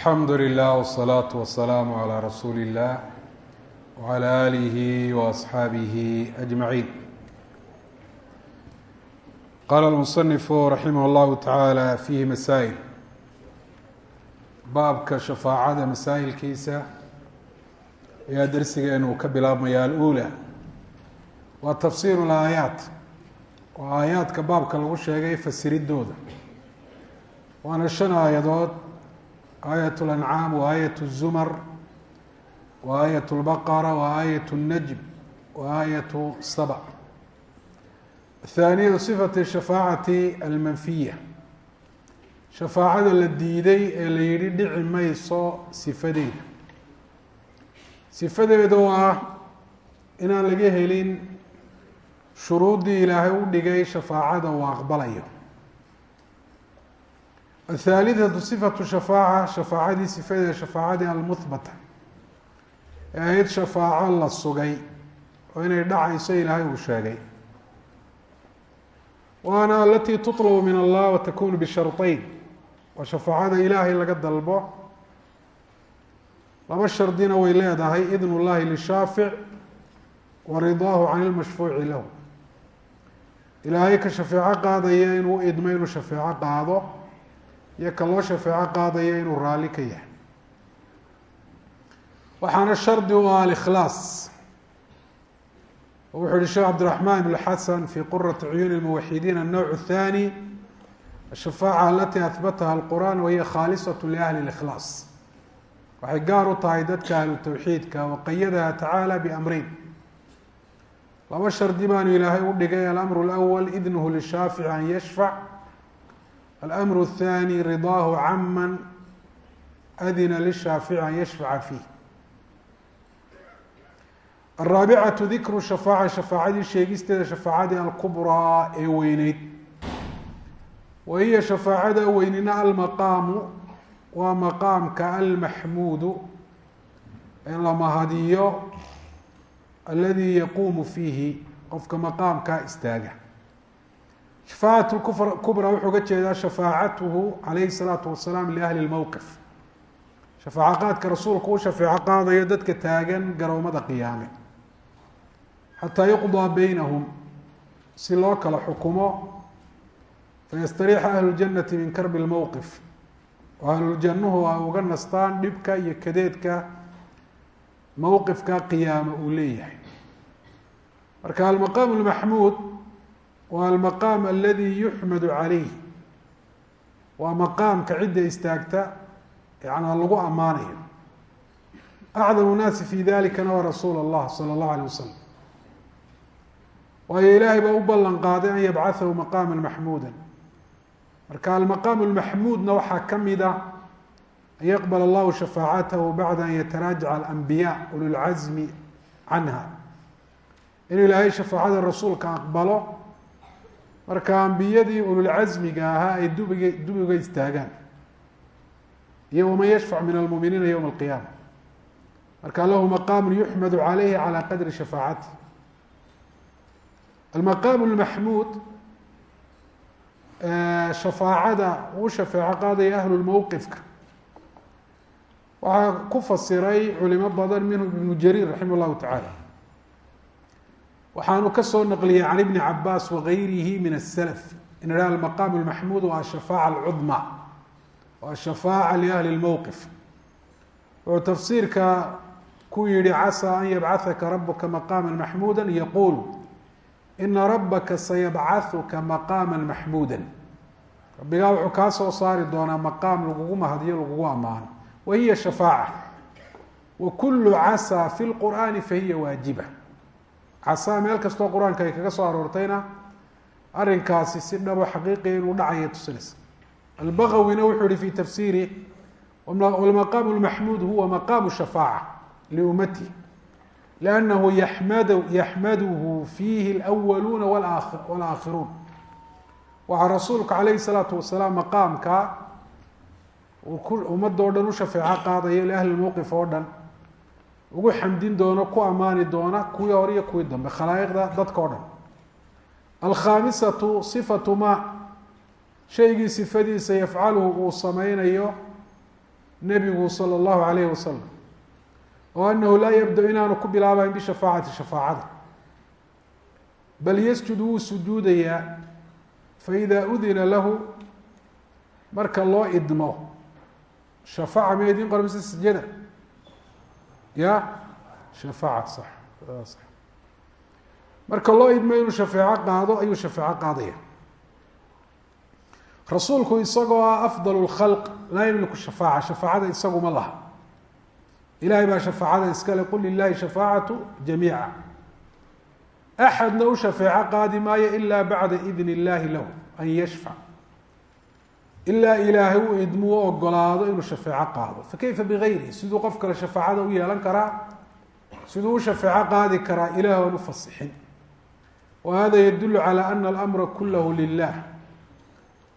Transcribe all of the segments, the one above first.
alxamdu lilah wsalaatu wasalaamu calaa rasuuli اllah wcalaa aalihi waasxaabihi ajmaciin qaala almusanifu raximah llahu tacaala fiihi masaa'il baabka shafaacada masaa'ilkiisa ayaa darsigeenu ka bilaabmaya aluula. Waa tafsiiru laayaat oo aayaadka baabka lagu sheegay fasiriddooda. Waana shan aayadood aayat اlancaam wa aayat الzumar wa aayat اlbaqara wa aayat الnajm wa aayatu saba athaaniyatu sifati shafaacati almanfiya shafaacada la diiday ee la yihi dhici mayso sifadeeda sifadeeda oo ah inaan laga helin shuruuddii ilaahay u dhigay shafaacada uu aqbalayo athaalithatu sifatu shafaaca shafaacadii sifadeeda shafaacadii almuhbata ee ahayd shafaaco la sugay oo inay dhacayso ilaahay uu sheegay waana alatii tutlabu min allah watakunu bisharطeyn waa shafaacada ilaahay laga dalbo laba shardina way leedahay idn اllahi lishaafic wa ridaahu can ilmashfuuci lahu ilaahay ka shafeeco qaadaya inuu idmo inuu shafeeco qaado iyo ka loo shafeeco qaadaya inuu raalli ka yahay. Waxaana shardi u ah alikhlaas. Wuxuu yihi sheekh cabdiraxmaan ibn xasan fi qurati cuyuuni lmuwaxidiin annowc athani ashafaaca alati ahbataha alqur'aan wahiya khaalisatu liahli likhlaas waxay gaar u tahay dadka ahlu tawxiidka waqayadaha tacaala biamreyn laba shardi baanu ilaahay u dhigay alamru lawal idnuhu lishaafici an yashfac alamru الthani ridaahu caman adina lishaafici an yashfaca fiih araabicatu dikru shafaaca shafaacadii sheegisteeda shafaacadii alkubraa ee weyneyd wa hiya shafaacada weynina almaqaamu waa maqaamka almaxmuudu ee la mahadiyo aladi yaquumu fiihi qofka maqaamkaa istaaga shafaacat kubra wuxuu uga jeedaa shafaacatuhu alayhi salaatu wasalaam liahli lmowqif shafaaco qaadka rasuulku u shafeeco qaadayo dadka taagan garoomada qiyaame. Xataa yuqdaa baynahum si loo kala xukumo fayastariixa ahlu ljanati min karbi lmowqif oo ahluljannuhu ay uga nastaan dhibka iyo kadeedka mowqifka qiyaama uu leeyahay. Marka almaqaam lmaxmuud waa almaqaam aladi yuxmadu calayh. Waa maqaamka cidda istaagta yanaa lagu ammaanayo. Acdamu naasi fi dalikana waa rasuul allah sala allahu alay wasalam waayo ilaahay baa u ballan qaaday an yabcahahu maqaama maxmuuda marka almaqaam lmaxmuudna waxaa ka mid a an yaqbal allahu shafaacatahu bacda an yataraajaca alambiya ululcasmi canha. Inuu ilaahay shafaacada rasuulka aqbalo marka ambiyadii ululcasmiga ahaa ay dubiga dubiga istaagaan. Iyo waman yashfac min almuminiina ywma alqiyaama marka lahu maqaamu yuxmadu calayhi calى qadri shafaacati almaqaamu lmaxmuud shafaacada uu shafeeco qaadaya ahlu lmowqifka waxaa ku fasiray culimo badan minhu ibnu jariir raximah tacaala waxaanu ka soo naqliyey can ibni cabaas wagayrihi min asalaf in idhaha almaqaamu lmaxmuud waa ashafaaca alcudma waa shafaaca liahli lmowqif wuxuu tafsiirka ku yihi casaa an yabcahaka rabuka maqaama maxmuuda yaquul ina rabaka sayabcahuka maqaama maxmuuda rabbigaa wuxuu kaa soo saari doonaa maqaam lagugu mahadiyo lagugu ammaano. Wa hiya shafaaca. Wa kulu casaa fi lqur'aani fahiya waajiba casaa meel kastoo qur'aanka ay kaga soo aroortayna arrinkaasi si dhabo xaqiiqiya inuu dhacaya tusinaysa. Albagawina wuxuu yihi fi tafsiiri wlmaqaamu lmaxmuud huwa maqaamu shafaaca liummati liannahu yamad yaxmaduhu fiihi alwaluuna walaakhiruun waxaa rasuulku calayhi salaatu wasalaam maqaamka ummadoo dhan u shafeeco qaadayo liahli mowqif oo dhan ugu xamdin doono ku ammaani doona kuwii hore iyo kuwii dambe. Khalaa'iqda dadka o dhan. Alkhaamisatu sifatu ma. Shaygii sifadiisa yafcaluhu uu sameynayo nebigu salى اllahu alayh wasalam oo anahu laa yabda inaanu ku bilaabayn bishafaacati shafaacada. Bal yasjud wuu sujuudayaa. Faida udina lahu marka loo idmo shafaaca ma idin qora mise sijada ya? Shafaaca sax. Marka loo idmo inuu shafeeco qaado ayuu shafeeco qaadaya. Rasuulku isagoo ah afdal اlkhalq laa yamliku shafaaca. Shafaacada isaguma laha. Ilahay baa shafaacada iskale qul lilahi shafaacatu jamiica. Axadna u shafeeco qaadi maayo ila bacda idn اllahi lahu an yashfac ilaa ilaahay uu idmu u ogolaado inuu shafeeco qaado. Fakayfa bigayrihi siduu qof kale shafaacada u yeelan karaa? Siduu u shafeeco qaadi karaa? Ilaah aan u fasixin. Wa hada yadulu calى ana alamra kulahu lilah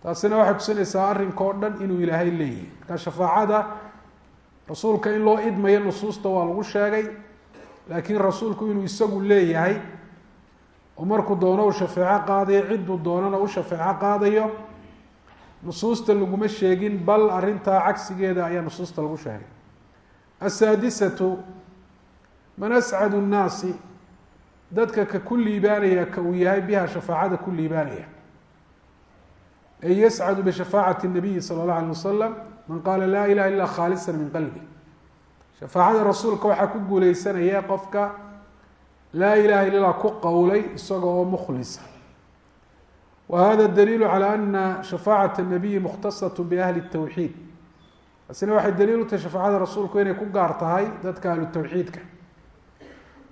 taasina waxay tusinaysaa arrinka o dhan inuu ilaahay leeyahay. Marka shafaacada rasuulka in loo idmayo nusuusta waa lagu sheegay laakiin rasuulku inuu isagu leeyahay oo markuu doono uu shafeeco qaadayo cidduu doonana u shafeeco qaadayo nusuusta laguma sheegin bal arrintaa cagsigeeda ayaa nusuusta lagu sheegay. Asaadisatu man ascadu nnaasi dadka ka ku liibaanaya ka uu yahay biha shafaacada ku liibaanaya. Ay yascadu bishafaacati nabiyi sala اllahu alay wasalam man qaala laa ilaha illa khaalisa min qalbi. Shafaacada rasuulka waxaa ku guuleysanaya qofka laa ilaha illa ku qowlay isaga oo mukhlisa wa hada daliilu calى ana shafaacat الnabiyi mukhtasaة biahli الtawxiid taasina waxay daliil u tahay shafaacada rasuulku inay ku gaar tahay dadka ahlu tawxiidka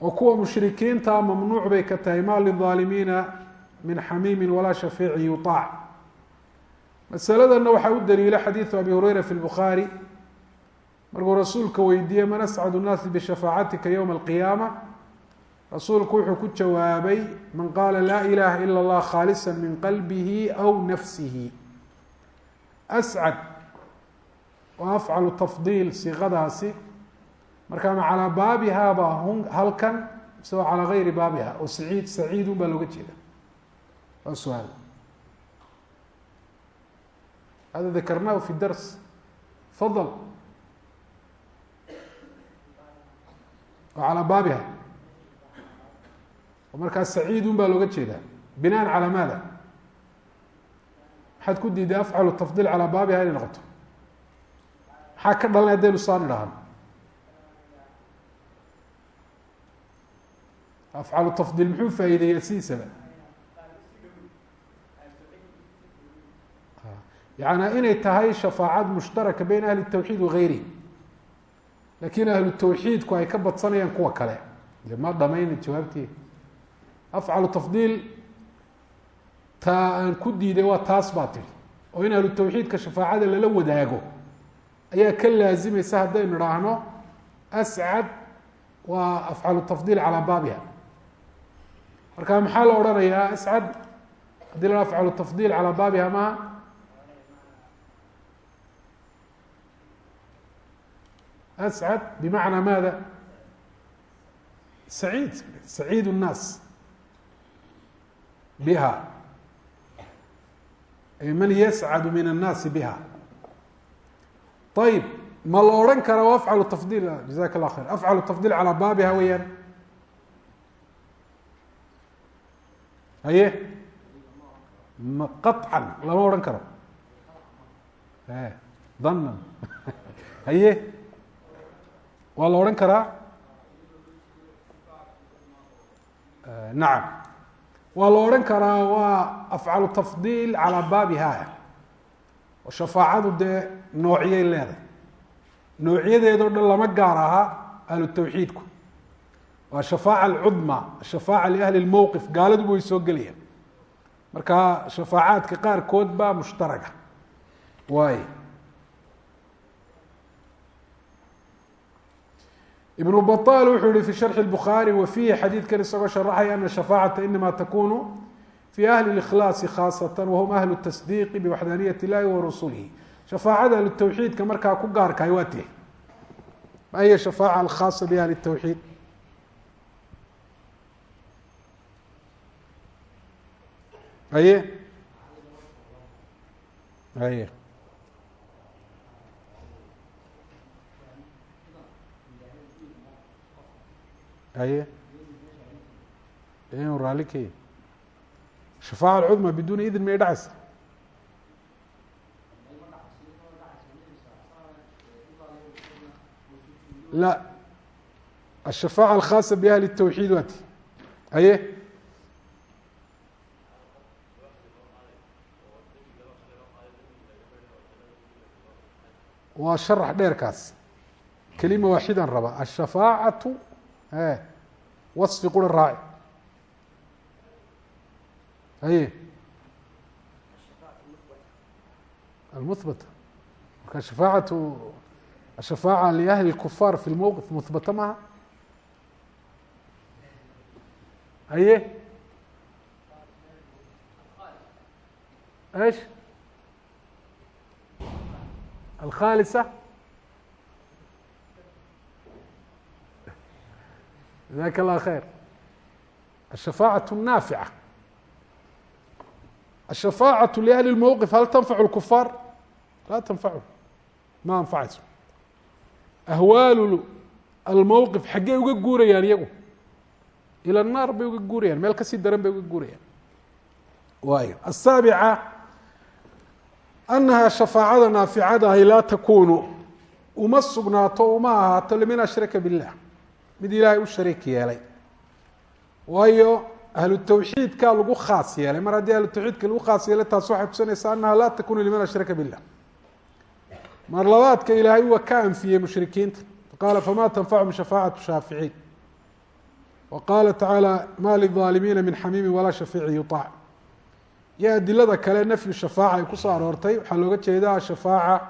oo kuwa mushrikiinta mamnuuc bay ka tahay ma lilظaalimiina min xamiimi walaa shafiici yuطaac masaladanna waxaa u daliila xadiidu abi hureyra fi lbukhaari markuu rasuulka weydiiyey man ascadu nnaasi bishafaacatika ywma alqiyaama rasuulku wuxuu ku jawaabay man qaala laa ilaha ila اllah khaalisa min qalbihi aw nafsihi. Ascad wa afcalu tafdiil siiqadaasi marka ma calaa baabiha ba halkan waa calaa gayri baabiha oo saciid saciidun baa looga jeeda waa su'aal. Hada dakarnahu fi dars. Fadl calaa baabiha. oo markaa saciidun baa looga jeedaa binaan calaa maada maxaad ku diiday afcalu tafdiil calaa baabiha inay noqoto maxaa ka dhalanay hadaynu saan idhaahno afcalu tafdiil muxuu faa'iideeyaa sidiisaba yaعnى inay tahay shafaacad mushtaraka beyn ahli الtawxiid wagayrihi lakin ahlu tawxiidku ay ka badsanayaan kuwa kale de ma dhamayna jawaabtee afcalu tafdiil taa aan ku diiday waa taas baa tiri oo in ahlu tawxiidka shafaacada lala wadaago ayaa ka laazimaysa haddaynu idhaahno ascad waa afcalu tafdiil calaa baabiha marka maxaa la odhanayaa ascad haddii la afcalu tafdiil calaa baabiha maha ascad bimacnaa maada saciid saciid الnaas biha. Ay man yascadu min annaasi biha. Ayib ma la odhan kara o afcalu tafdiil jazaka allah khayr. Afcalu tafdiil calaa baabiha weeyaan. Haye? Ma qaطcan lama odhan karo. Danan haye? Waa la odhan karaa? Nacam waa la odhan karaa waa afcalu tafdiil calaa baabiha oo shafaacadu dee noocyay leedahay. Noocyadeedoo dhan lama gaar aha ahlu tawxiidku. Waa shafaaca alcudma shafaaca liahli lmowqif gaaladuba way soo gelayaan marka shafaacaadka qaarkood baa mushtaraga. Waay ibn baطal wuxuu yihi fi sharxi الbukhaarي wa fiihi xadiidkan isagoo sharaxaya ana shafaacata inama takunu fi ahli اlkhlaasi khaasatan wahum ahlu tasdiiqi biwaxdaaniyat اllahi wa rasulihi shafaacada ahlu tawxiidka markaa ku gaarkahay waa tee ma hiya shafaaca alkhaasa biahli الtawxiid aye aye aye. Inuu raali ka yahy shafaaca alcudma biduuni idin miyay dhacaysa. La ashafaaca alkhaasa biahli الtawxiid waati. Aye. Waa sharax dheerkaas. Kelima waaxidan raba. Ashafaacatu waصfi qura raaci aye almuhbata marka shafaacaةu الshafaaعة لأhli الكفاar fi اlmowqif muhbata maha aye ايش الخالصة جزاك الله خير الشفاعة النافعة الشفاعة لأهل الموقف هل تنفع الكفار لا تنفعهم ma anfacayso ahwaalu almowqif xaggey uga guurayaan iyagu ila naar bay uga guurayaan meel kasii daran bay uga guurayaan waayo asaabica annaha shafaacada naaficadahi laa takunu uma sugnaato uma ahaato liman ashraka billah mid ilaahay u shariik yeelay. Waayo ahlu tawxiidkaa lagu khaas yeelay. Mar haddii ahlu tawxiidka lagu khaas yeelay taasi waxay tusinaysaa annaha laa takunu liman ashraka billah. Mar labaadka ilaahay waa ka anfiyey mushrikiinta. Qaala famaa tanfachum shafaacatu shaaficiin? Wa qaala tacaala ma lilaalimiina min xamiimin walaa shafiici yuaac iyo adilada kale nafyu shafaaca ay ku soo aroortay. Waxaa looga jeedaa shafaaca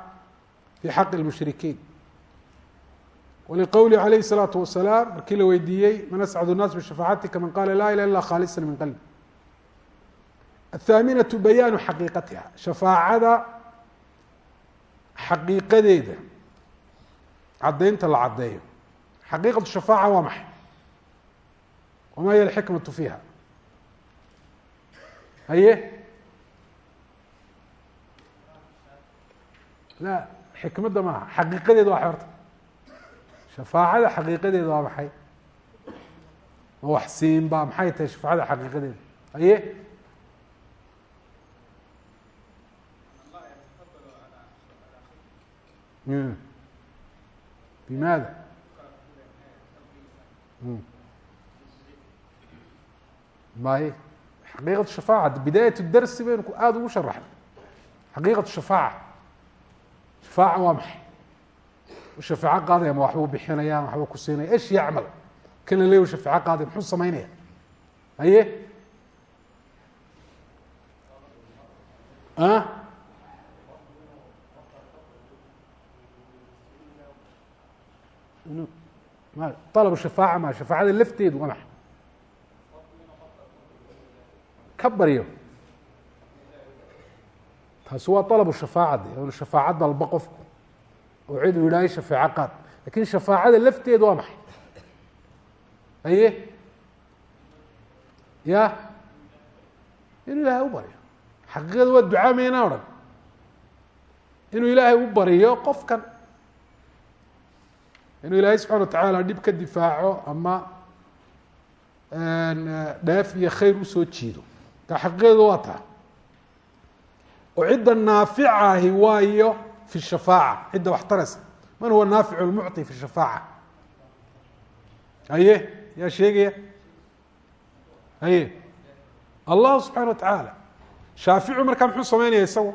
fii xaqi lmushrikiin wliqowli alayh الsalaatu wasalaam markii la weydiiyey man ascadu الnaas bishafaacatika man qala la ilah ila khaalisa min qalbi athaaminaةu bayaanu xaqiiqatiha shafaacada xaqiiqadeeda caddaynta la caddeeyo xaqiiqatu shafaaca waa maxay wama hiy alxikmatu fiiha haye la xikmadda maaha xaqiiqadeeda waa horta shafaacada xaqiiqadeeda waa maxay ma wax siinba maxay tahay shafaacada xaqiiqadeeda aye bimaada may xaqiiqat shafaaca bidaayat darsi baynu aada ugu sharaxnay xaqiiqat shafaaca shafaaca waa maxay u shafeeco qaadaya ma waxbuu bixinaya ma waxbuu ku siinaya esh yacmal kan la leey shafeeco qaadaya muxuu samaynaya haye alb shafaaca ma shafaacada lafteedu waa maxay ka baryo taasi waa alabu shafaaca de inu shafaaco dalba oo cid uu shafeeco qaad laakiin shafaacada lafteedu waa maxay haye ya inuu ilaahay u baryo xaqiiqada waa ducaa maynaa odhan inuu ilaahay u baryo qofkan inuu ilaahay subxana watacaala dhib ka difaaco ama dheef iyo khayr u soo jiido ka xaqiiqeedu waa taa oo cidda naaficahi waayo fi shafaaca cidda wax taraysa man huwa naaficu lmucطi fi shafaaca haye yaa sheegaya haye allahu subxana wa tacaala shaaficu markaa muxuu sameynaya isagu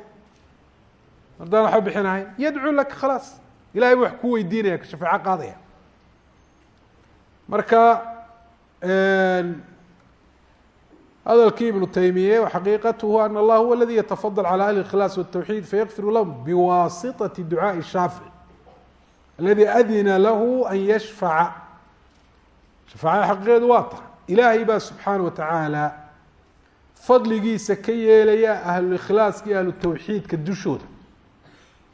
mardaan waxba bixinahayn yadcuu laka khalaas ilahay bu wax ku weydiinaya ka shafeeco qaadaya marka hadalkii ibnu taymiye xaqiiqatuhu ana allah huwa aladi yatafadل calى ahli اkhilaas wالtawxiid fayakfiru lahum biwasitaةi ducaaءi shaafic aladi adina lahu an yashfaca shafaacada xaqiiqeedu waa ta ilaahay baa subxaana wa tacaala fadligiisa ka yeelaya ahlulkhlaaska iyo ahlutawxiidka dushooda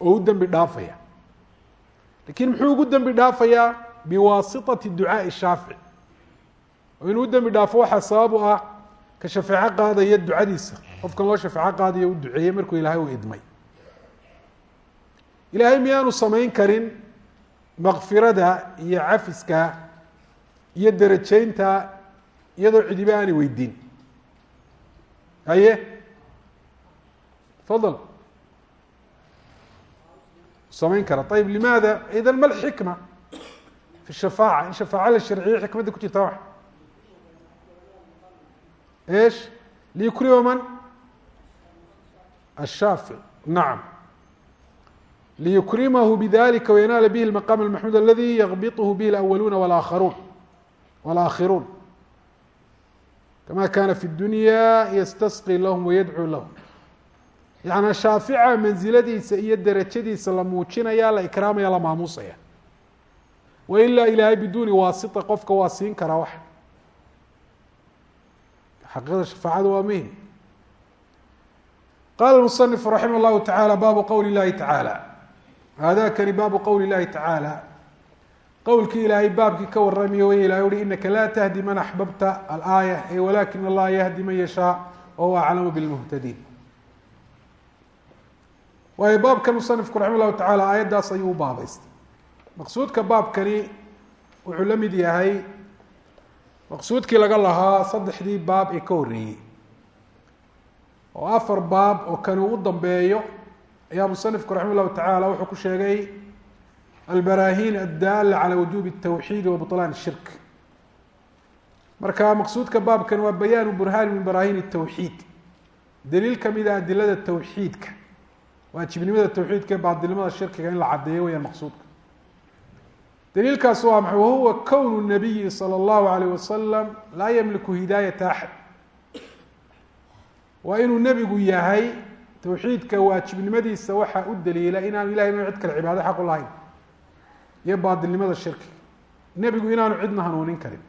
oo u dembi dhaafaya lakin muxuu ugu dembi dhaafayaa biwaasitati ducaaءi shaafic oo inuu u dembi dhaafo waxaa sabab u ah ka shafeeco qaadaya ducadiisa. Qofkan loo shafeeco qaadayo u duceeyey markuu ilaahay u idmay. Ilaahay miyaanu samayn karin makfirada iyo cafiska iyo derajaynta iyadoo cidiba aanay weydiin. Haye? Fadl samayn kara. Ayib limaada? Idan ma lxikma fi shafaaca. In shafaaca la sharciye xikmadda ku jirta wax ايش ليكرم من الشhافع نعم ليكرمه بذلika ويناaل به المقام المحمود الذي يغبطه به الأولون والآخرون والآخرون كما كان في الدuنيا يsتسقي لهم ويدعو لهم يعني شhaaفica منزiladiisa iyo derajadiisa la muujinaya la iكraamaya la maamusaya وإlا ilahay بدuنi waasطة qofka waa siin karaa xaqiiqda shafaacada waa muhiim. Qala musanif raximah llahu tacaala baabu qowli llahi tacaala haadakani baabu qowli llahi tacaala qowlkii ilaahay baabkii ka warramiyo way ilahay uhi inaka laa tahdi man axbabta alaaya e walakin allaha yahdi man yashaa wahuwa aclamu bilmuhtadiin. Waayo baabkan musanifku raximah llahu tacaala aayaddaas ayuu u baabaystay. Maqsuudka baabkani wuxuu la mid yahay maqsuudkii laga lahaa saddexdii baab ee ka horreeyey oo afar baab oo kani u dambeeyo ayaa musanifku raximah llahu tacaala wuxuu ku sheegay albarahin addaala calى wujubi الtawxiid wa buطlaan الshirk marka maqsuudka baabkan waa bayaanu burhaani min barahin الtawxiid daliil kamida adilada tawxiidka waajibnimada tawxiidka ee baadilnimada shirkiga in la caddeeyo weyaan maqsuudka daliilkaas waa maxay? Wahuwa kownu nabiyi salى اllahu alayh wasalam laa yamliku hidaayata axad waa inuu nebigu yahay tawxiidka waajibnimadiisa waxaa u daliila inaanu ilahay ma cid kale cibaado xaq u lahayn. Iyo baadilnimada shirkiga nebigu inaanu cidna hanuunin karin.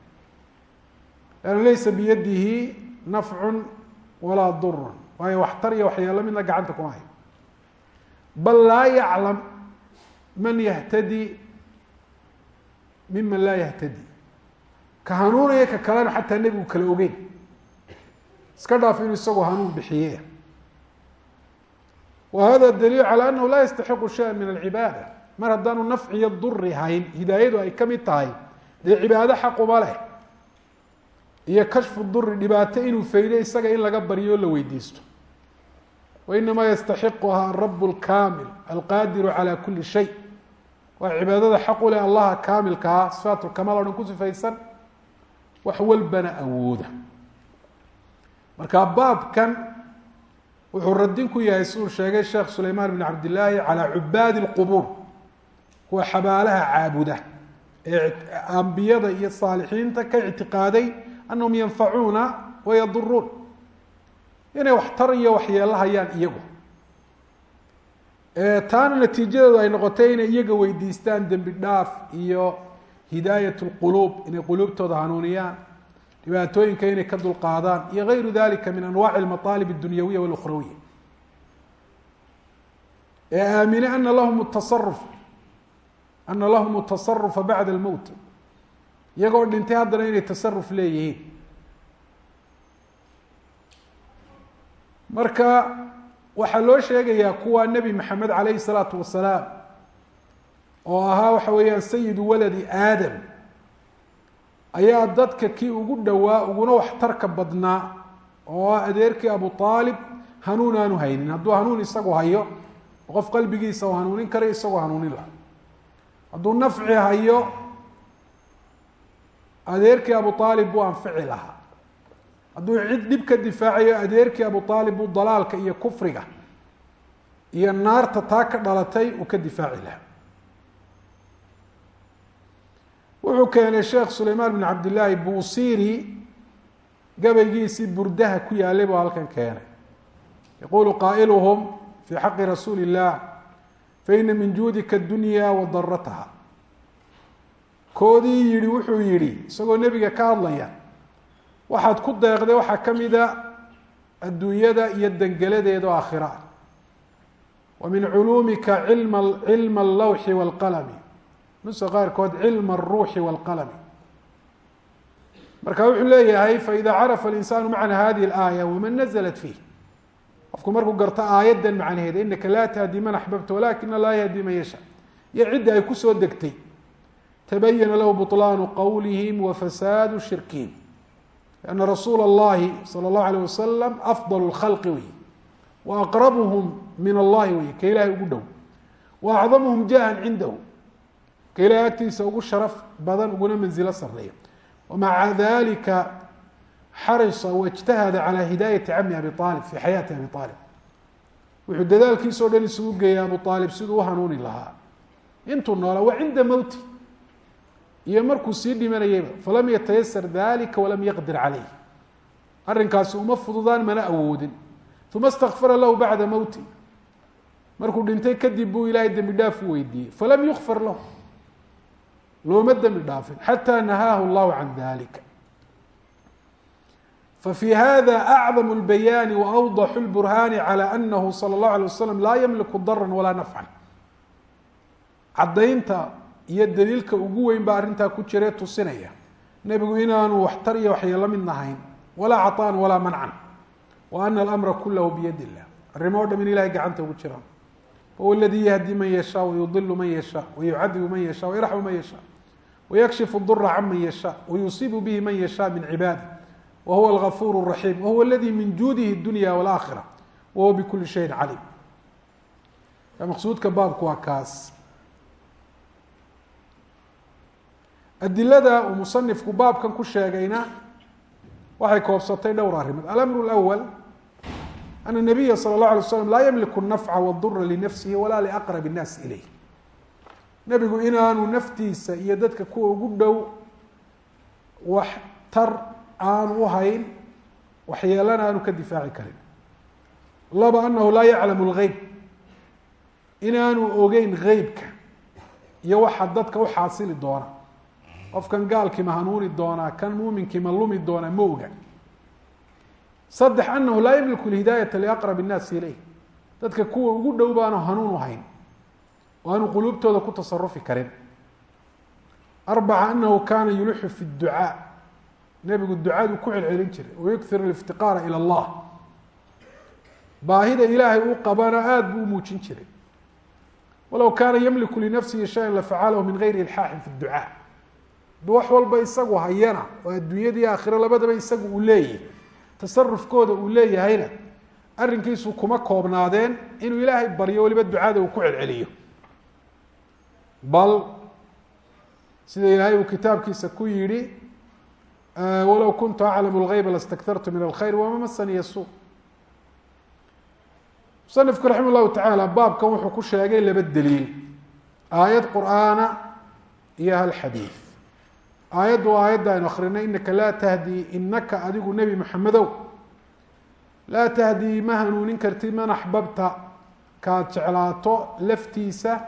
Lannu laysa biyadihi nafcun walaa durun waayo waxtar iyo waxyeelo midna gacanta kuma hayo. Bal laa yaclam man yahtadi miman laa yahtadi ka hanuunaya ka kalena xataa nebigu kala ogeyn iska dhaaf inuu isagoo hanuun bixiye wa hada daliil calى anahu laa yastaxiqu shaya min alcibaada mar haddaanu nafciyo duri hayn hidaayadu ay ka mid tahay dee cibaado xaquma leh iyo kashfu duri dhibaato inuu faydo isaga in laga baryo o la weydiisto wainamaa yastaxiquha arabu اlkamil alqadiru calى kuli shay waa cibaadada xaq u leh allaha kaamilkaa sifaat lkamaal o dhan ku sifaysan wax walbana awooda. Marka baabkan wuxuu radin ku yahay siduu sheegay sheekh sulaymaan bn cabdillaahi calaa cubaadi اlqubuur kuwa xabaalaha caabuda ee ambiyada iyo saalixiinta ka ictiqaaday anahum yanfacuuna wayaduruun inay waxtar iyo waxyeelo iyagu taana natiijadeedu ay noqotay inay iyaga weydiistaan dembi dhaaf iyo hidaayat lquluub inay quluubtooda hanuuniyaan dhibaatooyinka inay ka dulqaadaan iyo gayru dalika min anwaci almaaalib اdunyawiya walukhrawiya ee aamine ana lahum tasaruf ana lahum tasarufa bacda almowt iyagoo dhintay haddana inay tasaruf leeyihiin. Marka waxaa loo sheegayaa kuwa nebi maxamed calayhi salaatu wasalaam oo ahaa waxa weeyaan sayidu waladi aadam. Ayaa dadka kii ugu dhowaa uguna waxtarka badnaa oo ah adeerkii abu aalib hanuun aanu haynin. Hadduu hanuun isagu hayo qof qalbigiisa u hanuunin kara isagoo hanuunin laha hadduu nafci hayo adeerkii abu aalib buu anfici lahaa hadduu cid dhib ka difaacayo adeerkii abu aalib buu dalaalka iyo kufriga iyo naarta taa ka dhalatay uu ka difaaci lahaa. Wuxuu keenay sheekh sulaymaan bin cabdillaahi buusiri gabaygiisii burdaha ku yaalay buu halkan keenay. Yaquulu qaa'iluhum fii xaqi rasuuli illah faina min juudika dunya wa darataha koodii yihi wuxuu yihi isagoo nebiga ka hadlaya waxaad ku deeqday waxaa ka mida adduunyada iyo dengeladeeda oo aakhira. Ah wa min culuumika ilma cilma allawxi waalqalami nusa qaarkood cilma aruuxi waalqalami marka wuxuu leeyahay faida carafa alinsaanu macna hadihi alaaya waman naزlat fiih qofku markuu garto aayaddan macnaheeda inaka laa tahdi man axbabta walakina laa yahdi man yasha. Iyo cidda ay ku soo degtay tabayana lahu buطlaanu qowlihim wa fasaadu shirkihim lianna rasuula اllahi salى اllahu alيyh wasalam afضal اlkhalqi wey wa aqrabuhum min allahi wey ka ilahay ugu dhow wa acdamuhum jahan cindahu ka ilahay agtiisa ugu sharaf badan uguna manzilo sareeya wamaca dalika xarisa waاjtahada calى hidaayati cami abi aalib fi xayaati abi aalib wuxuu dadaalkiisa o dhan isugu geeyay abu aalib siduu u hanuuni lahaa intuu noolaa wa cinda mowti iyo markuu sii dhimanayeyba falam yatayasar dalika walam yaqdir caleyh arrinkaasi uma fududaan mana awoodin uma istakfara lahu bacda mowti markuu dhintay kadib buu ilaahay dembi dhaaf u weydiiyey falam yukfar lahu looma dembi dhaafin xataa nahaahu llahu can dalika fفي hda أعظم البyاn وأwضح البرهاn عlى أنه slى الlه عليه وsلم laa ymliku darا walaa نفعا cadaynta iyo daliilka ugu weyn baa arrintaa ku jire tusinaya nebigu inaanu waxtar iyo waxyeelo mid nahayn walaa caطاءa walaa maنca وأna الأmra kulah byad الlah arrimo o dham in ilahay gacanta ugu jiraan huwa اladي yهdي man yشhاء ويضil man yشhاء ويucadiب man yشhاء ويرحم man yشhاء ويkشhiف الضر can man yشhاء ويuصiب bه man yشhاء min عibاadه whuwa الغفور الرaحيم whuwa اladي min juudihi الdunya والآkhirة wahuwa bkuli شhayin calim maqsuudka baabku waa kaas adilada uu musanifku baabkan ku sheegayna waxay koobsatay dhowr arrimood alamr الأول أن النabiya slى الlaه عليه وsلم laa ymliku النفca والdura لنafsihi walaa لأqرب الناas ilayh nebigu inaanu naftiisa iyo dadka kuwa ugu dhow wax tar aanu uhayn waxyeelana aanu ka difaaci karin laba anahu laa yaclamu اlgeyb inaanu ogeyn geybka iyo waxa dadka uxaasili doona qofkan gaalkii ma hanuuni doonaa kan muuminkii ma lumi doonaa ma oga saddex anahu laa yamliku lhidaayata liaqrab innaasi ileyh dadka kuwa ugu dhow baanu hanuun u hayn oo quluubtooda ku tasarufi karin. Arbaca anahu kaana yulixu fi ducaa nebigu ducadu ku celcelin jiray wayukir liftiqaara ilى اllah baahida ilaahay u qabana aada buu umuujin jiray. Walow kaana yamliku linafsihi shayan lafacalahu min gayri ilxaaxin fi ducaa wax walba isagu hayana oo adduunyadii aakhiro labadaba isagu uu leeyahy tasarufkooda uu leeyahayna arrinkiisu kuma koobnaadeen inuu ilaahay baryo weliba ducada uu ku celceliyo. Bal sida ilaahay uu kitaabkiisa ku yihi walow kuntu aclamu اlgeyba lastakartu min alkhayr wama masaniya su musanifku raxima llahu tacaala baabkan wuxuu ku sheegay laba daliil aayad qur'aana iyo hal xadiid aayaddu waa aayadda aynu akrinay inaka laa tahdii inaka adigu nebi maxamedow laa tahdii ma hanuunin kartid man axbabta kaad jeclaato laftiisa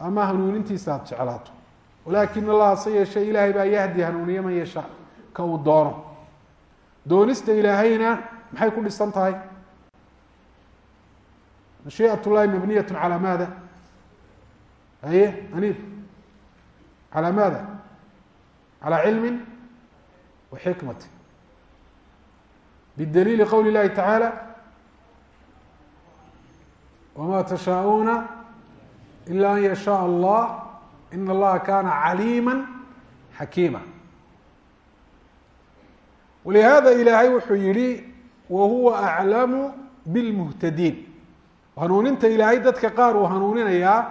ama hanuunintiisa aada jeclaato. Walakin allaha se yeeshe ilaahay baa yahdi hanuuniye man yasha ka uu doono. Doonista ilaahayna maxay ku dhisan tahay? Mashiiat llahi mabniyat calى maada. Haye anib calى maada calى cilmi wa xikmati bidaliili qowli اllahi taعaalى wma tashaaءuuna ila an yashaء allah in allaha kana caliima xakiima walihada ilaahay wuxuu yihi wahuwa aclamu bilmuhtadiin hanuuninta ilaahay dadka qaar uu hanuuninayaa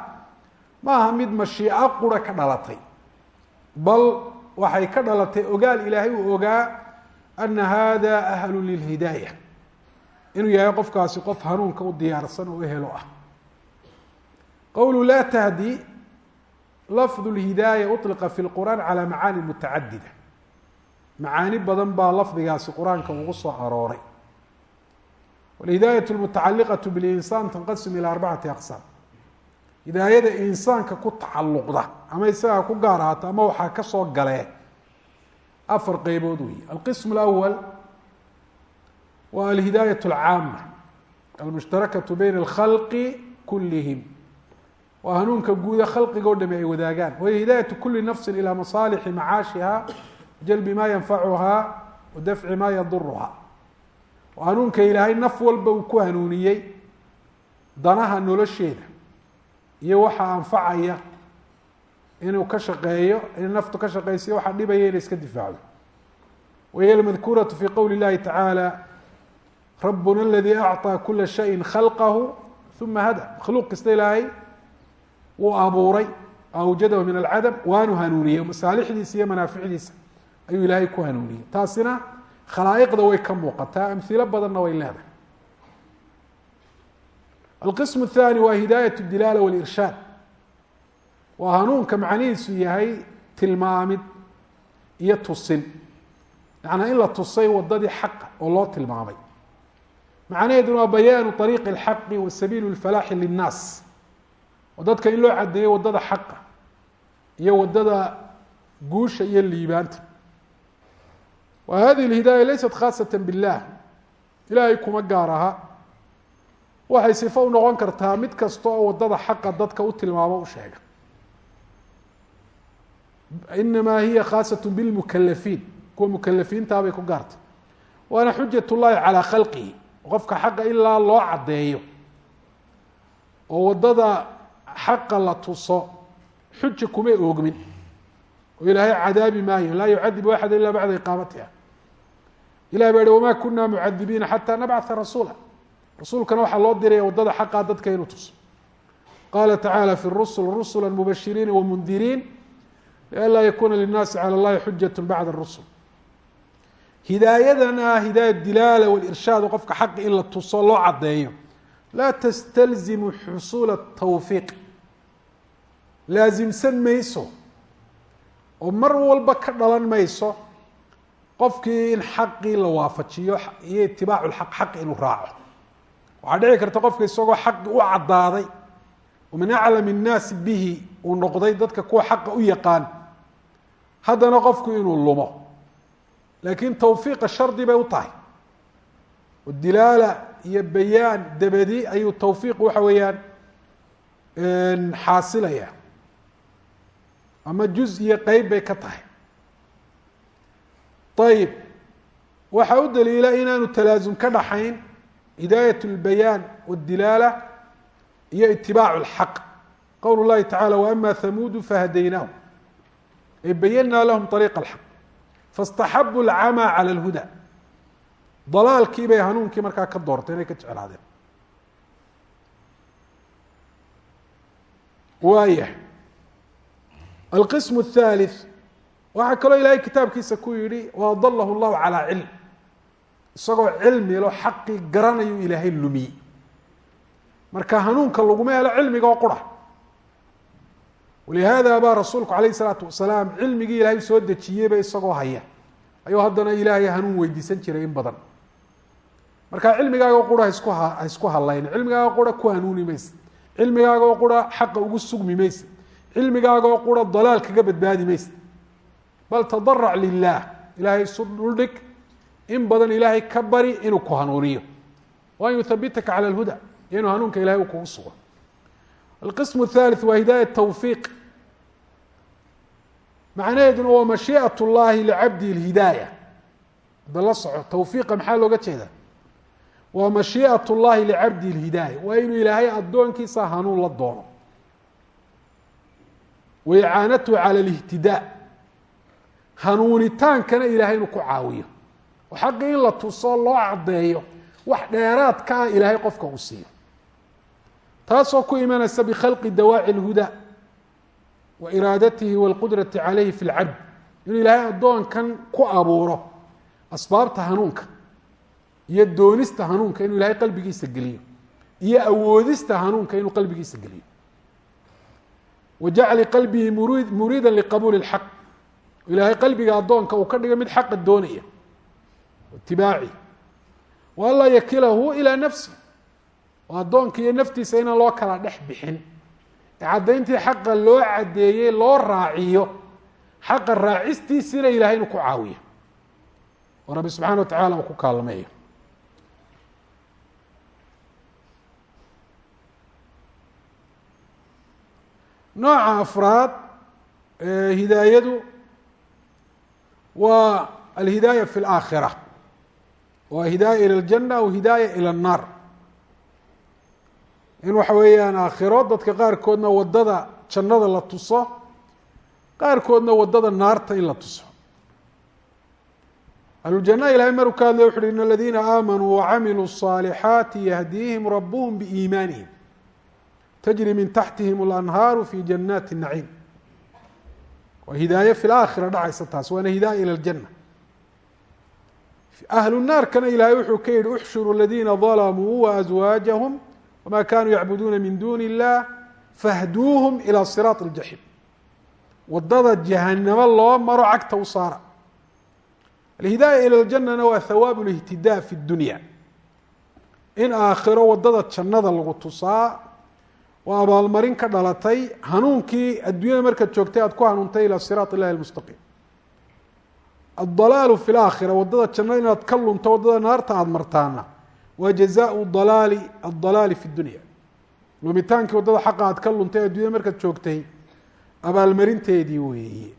ma aha mid mashiico qura ka dhalatay bal waxay ka dhalatay ogaal ilaahay uu ogaa ana hada ahlu lilhidaaya inuu yahay qofkaasi qof hanuunka u diyaarsan oo ehelo ah qowlu laa tahdi lafd اlhidaaya uطliqa fi lqur'aan calى macaani mutacadida macaani badan baa lafdigaasi qur-aanka ugu soo arooray wاlhidaayaة اlmutacaliqaة bاlinsaan tanqasim ilى arbacati aqsaam hidaayada insaanka ku tacalluqda ama isagaa ku gaar ahaato ama waxaa ka soo galee afar qeybood wey alqism alawal wa alhidaayat alcaama almushtarakatu bayn alkhalqi kullihim. Waa hanuunka guuda khalqigoo dhami ay wadaagaan. Wahiy hidaayatu kuli nafsin ilaa masaalixi macaashiha jalbi maa yanfacuha wa dafci maa yaduruha waa hanuunka ilaahay naf walba uu ku hanuuniyey danaha nolosheeda iyo waxa anfacaya inuu ka shaqeeyo in naftu ka shaqeysiyo waxaa dhibaya inay iska difaacdo wahiy almadkuuraةu fi qowli اllahi tacaala rabuna aladii acطىa kula shayin khalqahu uma hada makhluuq kasta ilaahay wuu abuuray awjadahu min alcadam waanu hanuuniyey masaalixdiisa iyo manaaficdiisa ayuu ilaahay ku hanuuniyey taasina khalaa'iqda way ka muuqataa amhilo badanna way leedahay alqism الthani waa hidaayat اdilaala wاlirshaad waa hanuunka macnihiisu yahay tilmaamid iyo tusin macnaa in la tusay wadadii xaqa oo loo tilmaamay macnaheeduna waa bayaanu ariiqi اlxaqi wa sabiilu اlfalaaxi linnaas oo dadka in loo cadeeyo wadada xaqa iyo wadada guusha iyo liibaanta wa hadihi اlhidaaya laysat khaasata biاllah ilaahay kuma gaar aha waxay sifo u noqon kartaa mid kasta oo waddada xaqa dadka u tilmaamo u sheega. Inamaa hiya khaasat bilmukalafiin kuwa mukalafiintaabay ku gaartay waana xujat llahi calaa khalqihi. Qofka xaqa ilaa loo caddeeyo oo waddada xaqa la tuso xuja kumay oogmin. Oo ilaahay cadaabi maayo. Laa yucadib axada ila bacda iqaamatiha. Ilah baa hi wamaa kuna mucadibiina xataa nabcata rasuula rasuulkana waxaa loo diraya waddada xaqaa dadka inuu tuso. Qaala tacaala fi rusul rusula mubashiriina wamundiriin lianlaa yakuna linnaasi cala llahi xujat bacda rusul hidaayadana hidaaya dilaala walirshaad qofka xaqi in la tuso loo caddeeyo. Laa tastalzimu xusuula tawfiiq. Laasimsan mayso oo mar walba ka dhalan mayso qofkii in xaqii la waafajiyo iyo itibaacu lxaq xaq inuu raaco waxaa dhici karta qofka isagoo xaqi u caddaaday oo min aclam innaasi bihi uu noqday dadka kuwa xaqa u yaqaan. Haddana qofku inuu lumo laakiin tawfiiqa shardi bay u tahay. Oo dilaala iyo bayaan dabadi ayuu tawfiiq waxa weeyaan xaasilaya. Ama juz iyo qeyb bay ka tahay. Ayib waxaa u daliila inaanu talaasum ka dhaxayn hidaayat اlbayaan wاdilaala iyo itibaacu اlxaq qowl اllahi tacala waama hamuudu fahadaynaahu ay bayanaa lahum ariiqa اlxaq faاstaxabu اlcama calى اlhuda dalaalkii bay hanuunkii markaa ka doortay inay ka jeclaadeen waayah alqism الthalith waxaa kaloo ilaahay kitaabkiisa ku yihi waadalahu اllahu calىa cilm isagoo cilmilo xaqii garanayuu ilaahay lumiyey marka hanuunka laguma helo cilmiga oo qura walihaada baa rasuulku alayh الsalaatu wasalaam cilmigii ilaahay soo dejiyeyba isagoo haya. Ayuu haddana ilaahay hanuun weydiisan jiray in badan. Marka cilmigaaga qura haisku ha isku halayn cilmigaaga qura ku hanuuni maysa cilmigaaga oo qura xaqa ugu sugmi maysa cilmigaaga oo qura dalaal kaga badbaadi maysa bal tadarac lilah ilaahay isu dhuldhig in badan ilaahay ka bari inuu ku hanuuniyo wa an yuthabitaka cala lhuda iyo inuu hanuunka ilahay uu kugu sugo alqism الthalith waa hidaaya tawfiiq macnaheeduna waa mashiiئaة اllahi licabdi اlhidaaya hadda la soco tawfiiqa maxaa looga jeeda waa mashiiئaة اllahi licabdi اlhidaaya waa inuu ilaahay addoonkiisa hanuun la doono wa icaanatuhu calى اlاhtidaa hanuunitaankana ilahay inuu ku caawiyo oo xaqii in la tuso loo caddeeyo wax dheeraadka ah ilaahay qofka uu siiyo taasoo ku imanaysa bikhalqi dawaaci اlhuda wa iraadatihi wاlqudrati calayhi fi اlcabd inuu ilaahay addoonkan ku abuuro asbaabta hanuunka iyo doonista hanuunka inuu ilaahay qalbigiisa geliyo iyo awoodista hanuunka inuu qalbigiisa geliyo wa jacli qalbihi mrid muriida liqabuuli اlxaq ilaahay qalbiga addoonka uu ka dhiga mid xaqa doonaya itibaaci wa anlaa yakilahu ilaa nafsi oo addoonka iyo naftiisa inaan loo kala dhex bixin ee caddayntii xaqa loo caddeeyey loo raaciyo xaqa raacistiisina ilahay inuu ku caawiyo oo rabbi subxana wa tacala uu ku kaalmeeyo nooca afraad hidaayadu waa alhidaaya fi اlaakhira waa hidaaya ilى اljana aw hidaaya ilى الnaar in waxa weeyaan aakhiro dadka qaarkoodna wadada jannada la tuso qaarkoodna wadada naarta in la tuso ahluljanna ilahay maruu ka hadlay wuxu uhi in aladiina aamanuu wacamiluu الصaalixaati yahdiihim rabuhum biiimaanihim tajri min taxtihim اlanhaaru fi janaati الnaciim waa hidaaye fi laakhira dhacaysa taas waana hidaaya ilى اljana ahlu naarkana ilaahay wuxuu ka yihi uxshuru ladiina dalamuu waaswaajahum wama kanuu yacbuduuna min duuni illah fahduuhum ilaa siraat ljaxiim waddada jahanamo loo maro cagta u saara alhidaaya ila ljanana waa hawaab lihtidaa fi dunya in aakhiro waddada jannada lagu tusaa oo abaalmarin ka dhalatay hanuunkii adduunyada markaad joogtay aada ku hanuuntay ilaa siraat illahi lmustaqiim aلdalaalu fi اlaakhira waddada jannada inaad ka lunto waddada naarta aada martaana waa jazaau dalaali adalaali fi dunya. Lumitaankii waddada xaqa aad ka luntay adduunyada markaad joogtay abaalmarinteedii weeye.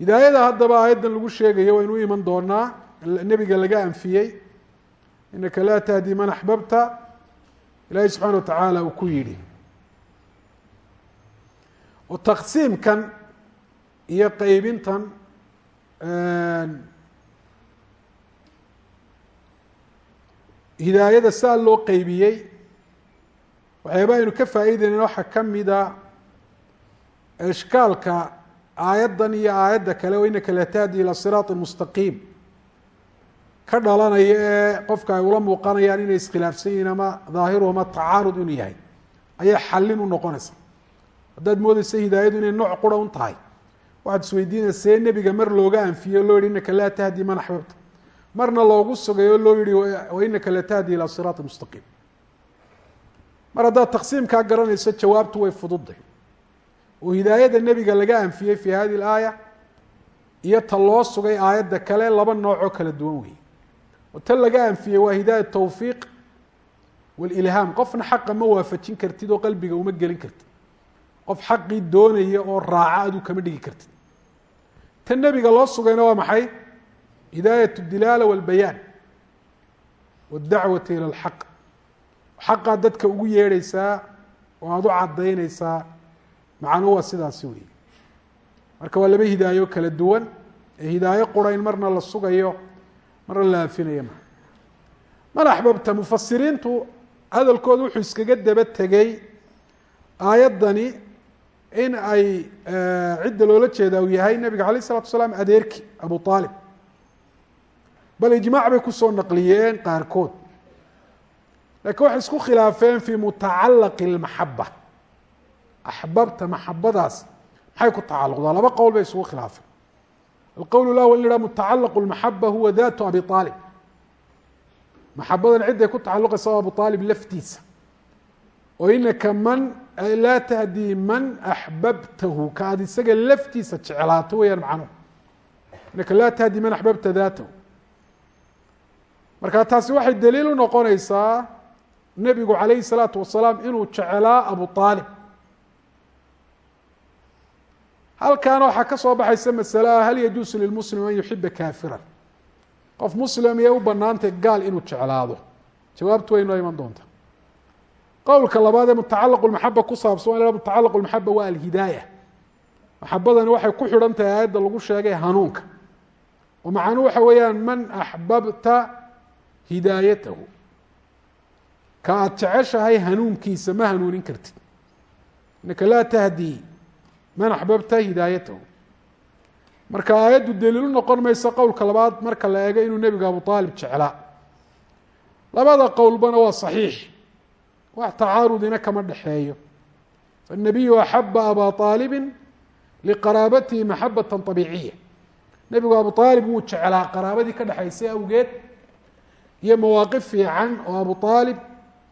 Hidaayada haddaba aayaddan lagu sheegayo waynu u iman doonaa nebiga laga anfiyey inaka laa tahdi man axbabta ilaahay subxaana wa tacaala uu ku yidhi taqsiimkan iyo qeybintan hidaayada saa loo qeybiyey waxyaaba aynu ka faa'iideyna waxaa ka mida ishkaalka aayaddan iyo aayadda kale o inaka la tahdi ilى siraaط mustaqiim. Ka dhalanaya ee qofka ay ula muuqanayaan inay iskhilaafsan yihiin ama daahiruhuma tacaarud inuu yahay. Ayay xallin u noqonaysa haddaad moodeysa hidaayadu inay nooc qura tahay. Waxaad isweydiinaya nebiga mar looga anfiyey o loo yihi inaka laa tahdii man axbabta. Marna loogu sugay oo loo yihi wa inaka latahdi ilaa siraati mustaqiim. Mar haddaad taqsiimkaa garanayso jawaabtu way fududday oo hidaayada nebiga laga anfiyey fii hadi laaya iyo ta loo sugay aayadda kale laba noocoo kala duwan weeye. Oo tan laga anfiyey waa hidaaya tawfiiq walilhaam. Qofna xaqa ma waafajin kartid oo qalbiga uma gelin kartid qof xaqii doonaya oo raaca aduu kama dhigi kartid tan nebiga loo sugayna waa maxay hidaayat اdilaala wاlbayaan wاdacwati ilى اlxaq xaqaa dadka ugu yeedhaysaa oo aada u cadaynaysaa macnuhu waa sidaasi wey marka waa laba hidaayo kala duwan ee hidaayo qura in marna la sugayo marna la aafinayo ma man axbabta mufasiriintu hadalkooda wuxuu iskaga daba tegey aayaddani in ay cidda loola jeeda uu yahay nebiga alayه الsalatu asalaam adeerki abu aalib bal ijmaac bay kusoo naqliyeen qaarkood lakiin waxay isku khilaafeen fi mutacalaqi اlmaxaba axbabta maxabadaas maxay ku tacalluqdaa laba qowl bay isugu khilaafeen alqowl اlawal in la haha mutacalaq اlmaxaba huwa datu abi aalib maxabadan cidday ku tacalluqaysa o abu aalib laftiisa oo inaka man laa tahdii man axbabtahu ka aad isaga laftiisa jeclaato weyaan macnuhu inaka laa tahdii man axbabta daatahu. Marka taasi waxay daliil u noqonaysaa nebigu calayhi الsalaatu wasalaam inuu jeclaa abu aalib halkaana waxaa ka soo baxaysa masalaha hal yajuusu lilmuslim an yuxiba kaafiran? Qof muslim iyay u banaantay gaal inuu jeclaado? Jawaabtu way noo iman doontaa qowlka labaad ee mutacalaq maxaba ku saabsan mutacalaq maxaba waa alhidaaya maxabadani waxay ku xidhan tahay aayadda lagu sheegay hanuunka. Oo macnuu waxa weeyaan man axbabta hidaayatahu. Ka aada jeceshahay hanuunkiisa ma hanuunin kartid. Inaka laa tahdii man axbabta hidaayatahu. Marka aayaddu daliilu noqon mayso qowlka labaad marka la eego inuu nebigu abu aalib jeclaa. Labada qowlbana waa saxiix wax tacaarudina kama dhexeeyo faالnabiyu axaba aba aalibin liqaraabatihi maxabata طabiiciya nebigu abu aalib wuu jeclaa qaraabadii ka dhexaysay awgeed iyo mawaaqif fiican oo abu aalib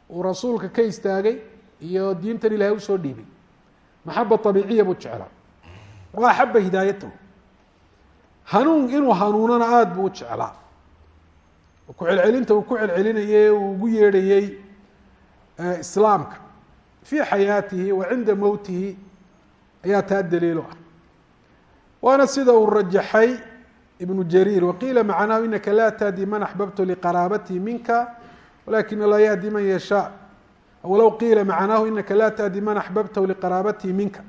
uu rasuulka ka istaagay iyo diintan ilahay usoo dhiibay maxaba abiiciya buu jeclaa wa axaba hidaayatahu hanuun inuu hanuunana aada buu u jeclaa ku celcelinta uu ku celcelinayey uu ugu yeedhayey islaamka. Fii xayaatihi wa cinda mowtihi ayaa taa daliilo ah. Waana sida uu rajaxay ibnu jariir waqiila macnaahu inaka laa tahdi man axbabtu liqaraabatihi minka walakina laa yahdi man yashaa. Walow qiila macnaahu inaka laa tahdi man axbabtahu liqaraabatihi minka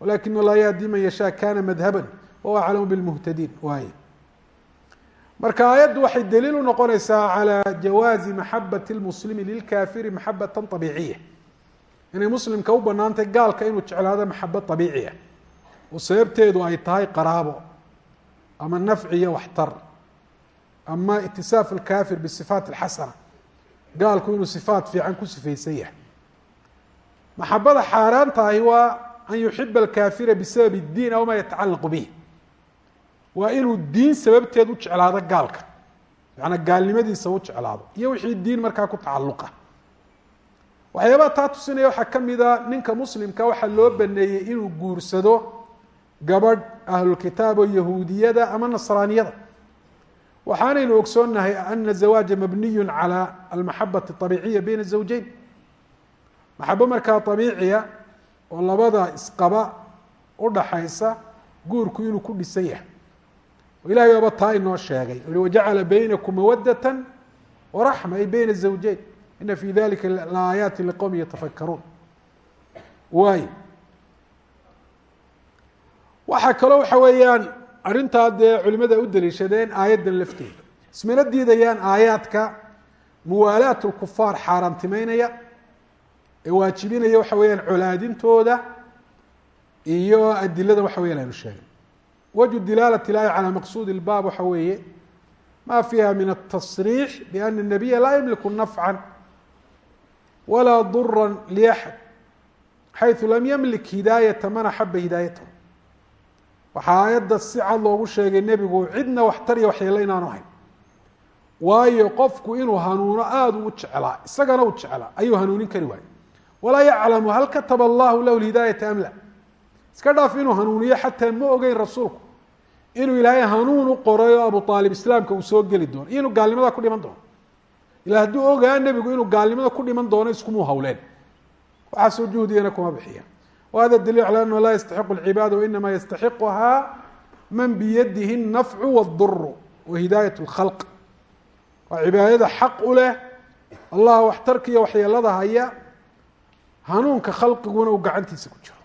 walakin laa yahdi man yashaa kana madhaban wahuwa aclamu bilmuhtadiin. Waay marka aayaddu waxay daliil unoqonaysaa calى jawaazi maxabati lmuslimi lilkafiri maxabata abiiciya inay muslimka u banaantay gaalka inuu jeclaado maxabad abiiciya oo sababteedu ay tahay qaraabo ama nafci iyo waxtar ama itisaaf alkafir bisifaat alxasana. Gaalku inuu sifaat fiican ku sifaysan yahay maxabada xaaraantaahi waa an yuxiba alkafira bisabab اdiin aw ma yatacalaqu bih waa inuu diin sababteed u jeclaado gaalka. Maanaa gaalnimadiisa u jeclaado. Iyo wixii diin markaa ku tacaluqa waxyaabaha taa tusinaya waxaa ka mida ninka muslimka waxaa loo baneeyey inuu guursado gabadh ahlulkitaab oo yahuudiyada ama nasraaniyada. Waxaanaynu ogsoonnahay ana zawaaja mabniyu calى almaxabati abiiciya bayna zawjeyn maxabo markaa abiiciya oo labada isqaba udhaxaysa guurku inuu ku dhisan yahay oo ilahay baaba taa inoo sheegay i wajacala baynakum mawadata waraxma ay bayna zawjeyn ina fi dalika laaayaati liqowmi yatafakaruun waay waxaa kaloo waxa weeyaan arrintaa dee culimada u daliishadeen aayaddan lafteeda ismana diidayaan aayaadka muwaalaat lkufaar xaaraantimeynaya ee waajibinaya waxa weeyaan colaadintooda iyo adilada waxa weyan aynu sheegay wجه dilaalة الآية عalى maqsud الbab waxa weeye ma fiiha min التصريح بأن النabiya laa ymliku نفعا walaa ضurا لأحad xayثu lam ymlik hidaayaةa man axaba hidaayatahu waxaa aayadda si cad loogu sheegay nebigu cidna waxtar iyo waxyeelo inaanu hayn waayo qofku inuu hanuuno aada u jeclaa isagana u jeclaa ayuu hanuunin kari waayo walaa yaclamu hal kataba allahu lahu hidaayata am la iska dhaaf inuu hanuuniyo xataa ma ogeyn rasuulku inuu ilaahay hanuun u qoray oo abu aalib islaamka uu soo geli doono iyo inuu gaalnimada ku dhiman doono ila hadduu ogaa nebigu inuu gaalnimada ku dhiman doono iskumuu hawleen waxaasoo juhdiyana kuma bixiya whada daliil calى anhu laa yastaxiqu اlcibaada wainama yastaxiquhaa man biyadihi الnafcu wاduru wa hidaayat اlkhalq waa cibaadada xaq u leh allah waxtarka iyo waxyeelada haya hanuunka khalqiguna uu gacantiisa ku jiro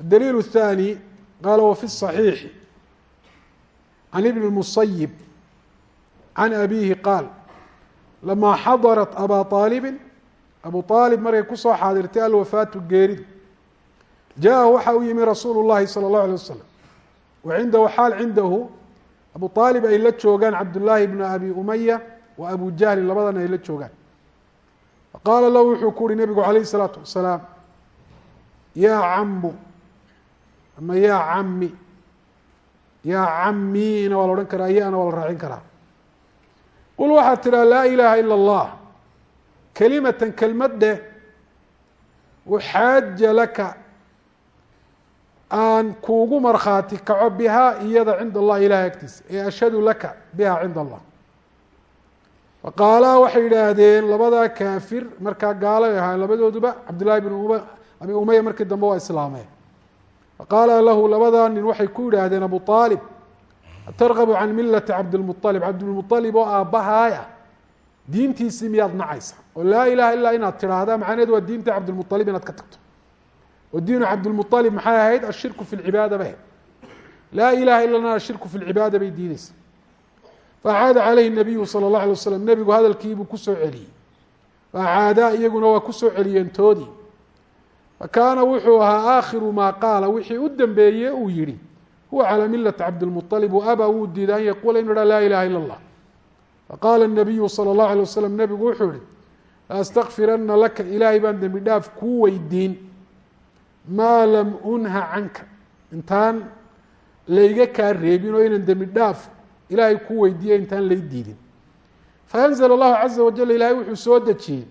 adaliil الثاني qala wfi الصaxiixi can ibn الmusayib can abihi qaal lama xadarat aba طaalibi abu aalib markay kusoo xaadirtay alwafaatu geeridu jaaءahu waxa u yimi rasuulu الlahi salى الlaه alيه waslm wa cindahu xaal cindahu abu aalib ay la joogaan cabdullaahi bn abi umaya wa abu jahli labadana ay la joogaan faqaala lahu wuxuu ku uhi nebigu alayh الsalaatu wasalaam yaa camu ama yaa cami yaa camiina waa la odhan karaa yana waa la raacin karaa. Qul waxaad tidhaha laa ilaaha ilا اllah kelimatan kelmad dheh uxaaja laka aan kuugu markhaati kaco bihaa iyada cinda allahi ilahay agtiisa ee ashhadu laka biha cinda allah. Faqaalaa waxay yidhaahdeen labadaa kaafir markaa gaalay ahaa labadooduba cabdullahi bn abi umaya markii dambe waa islaameen faqaala lahu labadaa nin waxay ku yidhaahdeen abu aalib atargabu can milati cabdilmualib cabdilmualib oo aabbahaaya diintiisii miyaad nacaysa oo laa ilaha illaa inaad tidhaahda macnaheed waa diinta cabdilmualib inaad ka tagto oo diinu cabdilmualib maxay ahayd ashirku fi lcibaada ahayd laa ilaha illana ashirku fi lcibaada bay diideysa faacaada calayhi nabiyu sala اllah alay waslam nebigu hadalkiibuu ku soo celiyey faacaadaa iyaguna waa ku soo celiyeen toodii fakaana wuxuu ahaa aakhiru maa qaala wixii u dambeeye uu yihi huwa calى milati cabdilmualib waaba wuu diiday an yaquula inu ha laa ilaha ila اllah faqaala الnabiyu salى اllahu alay waslm nebigu wuxuu yihi laastakfirana laka ilaahay baan dembi dhaaf kuu weydiin maa lam unha canka intaan layga kaa reebin oo inan dembi dhaaf ilaahay kuu weydiiya intaan lay diidin faأnzl اllahu caza wajal ilaahay wuxuu soo dejiyey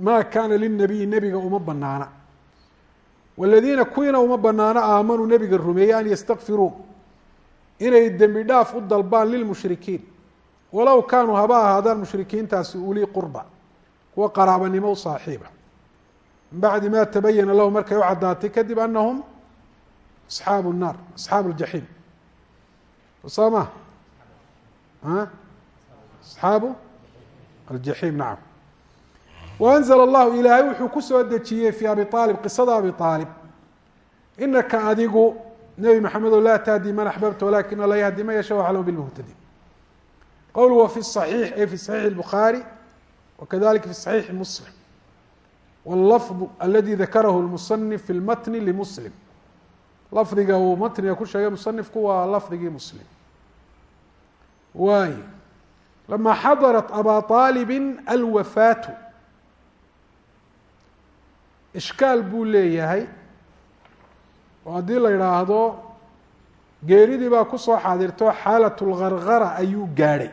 ma kaana lilnabiyi nebiga uma banaana wladiina kuwiina uma banaano aamanuu nebiga rumeeyey an yastakfiruu inay dembi dhaaf u dalbaan lilmushrikiin walow kaanuu haba ahaadaan mushrikiintaasi ulii qurba kuwa qaraabanimo u saaxiiba. Min bacdi ma tabayana lahu markay u caddaatay kadib anahum asxaabu naar asxaabu ljaxiim. Soo ma? Asxaabu aljaxiim nacam waanzla allahu ilaahay wuxuu ku soo dejiyey fii abi aalib qisada abi aalib inaka adigu nebi maxamedo laa tahdi man axbabta walakin alla yahdi man yasha aclamu bilmuhtadin qowlu wa fi صaxiix ay fi saxiixi الbukhaari wakadalika fi saxiixi muslim wاlafظ aladi dakarahu lmusanif fi lmatni limuslim lafdiga uu matniga ku sheegay musanifku waa lafdigii muslim waay lama xadarat aba aalibin alwafaatu ishkaal buu leeyahay oo haddii la idhaahdo geeridii baa ku soo xaadirto xaalat lgargara ayuu gaadhay.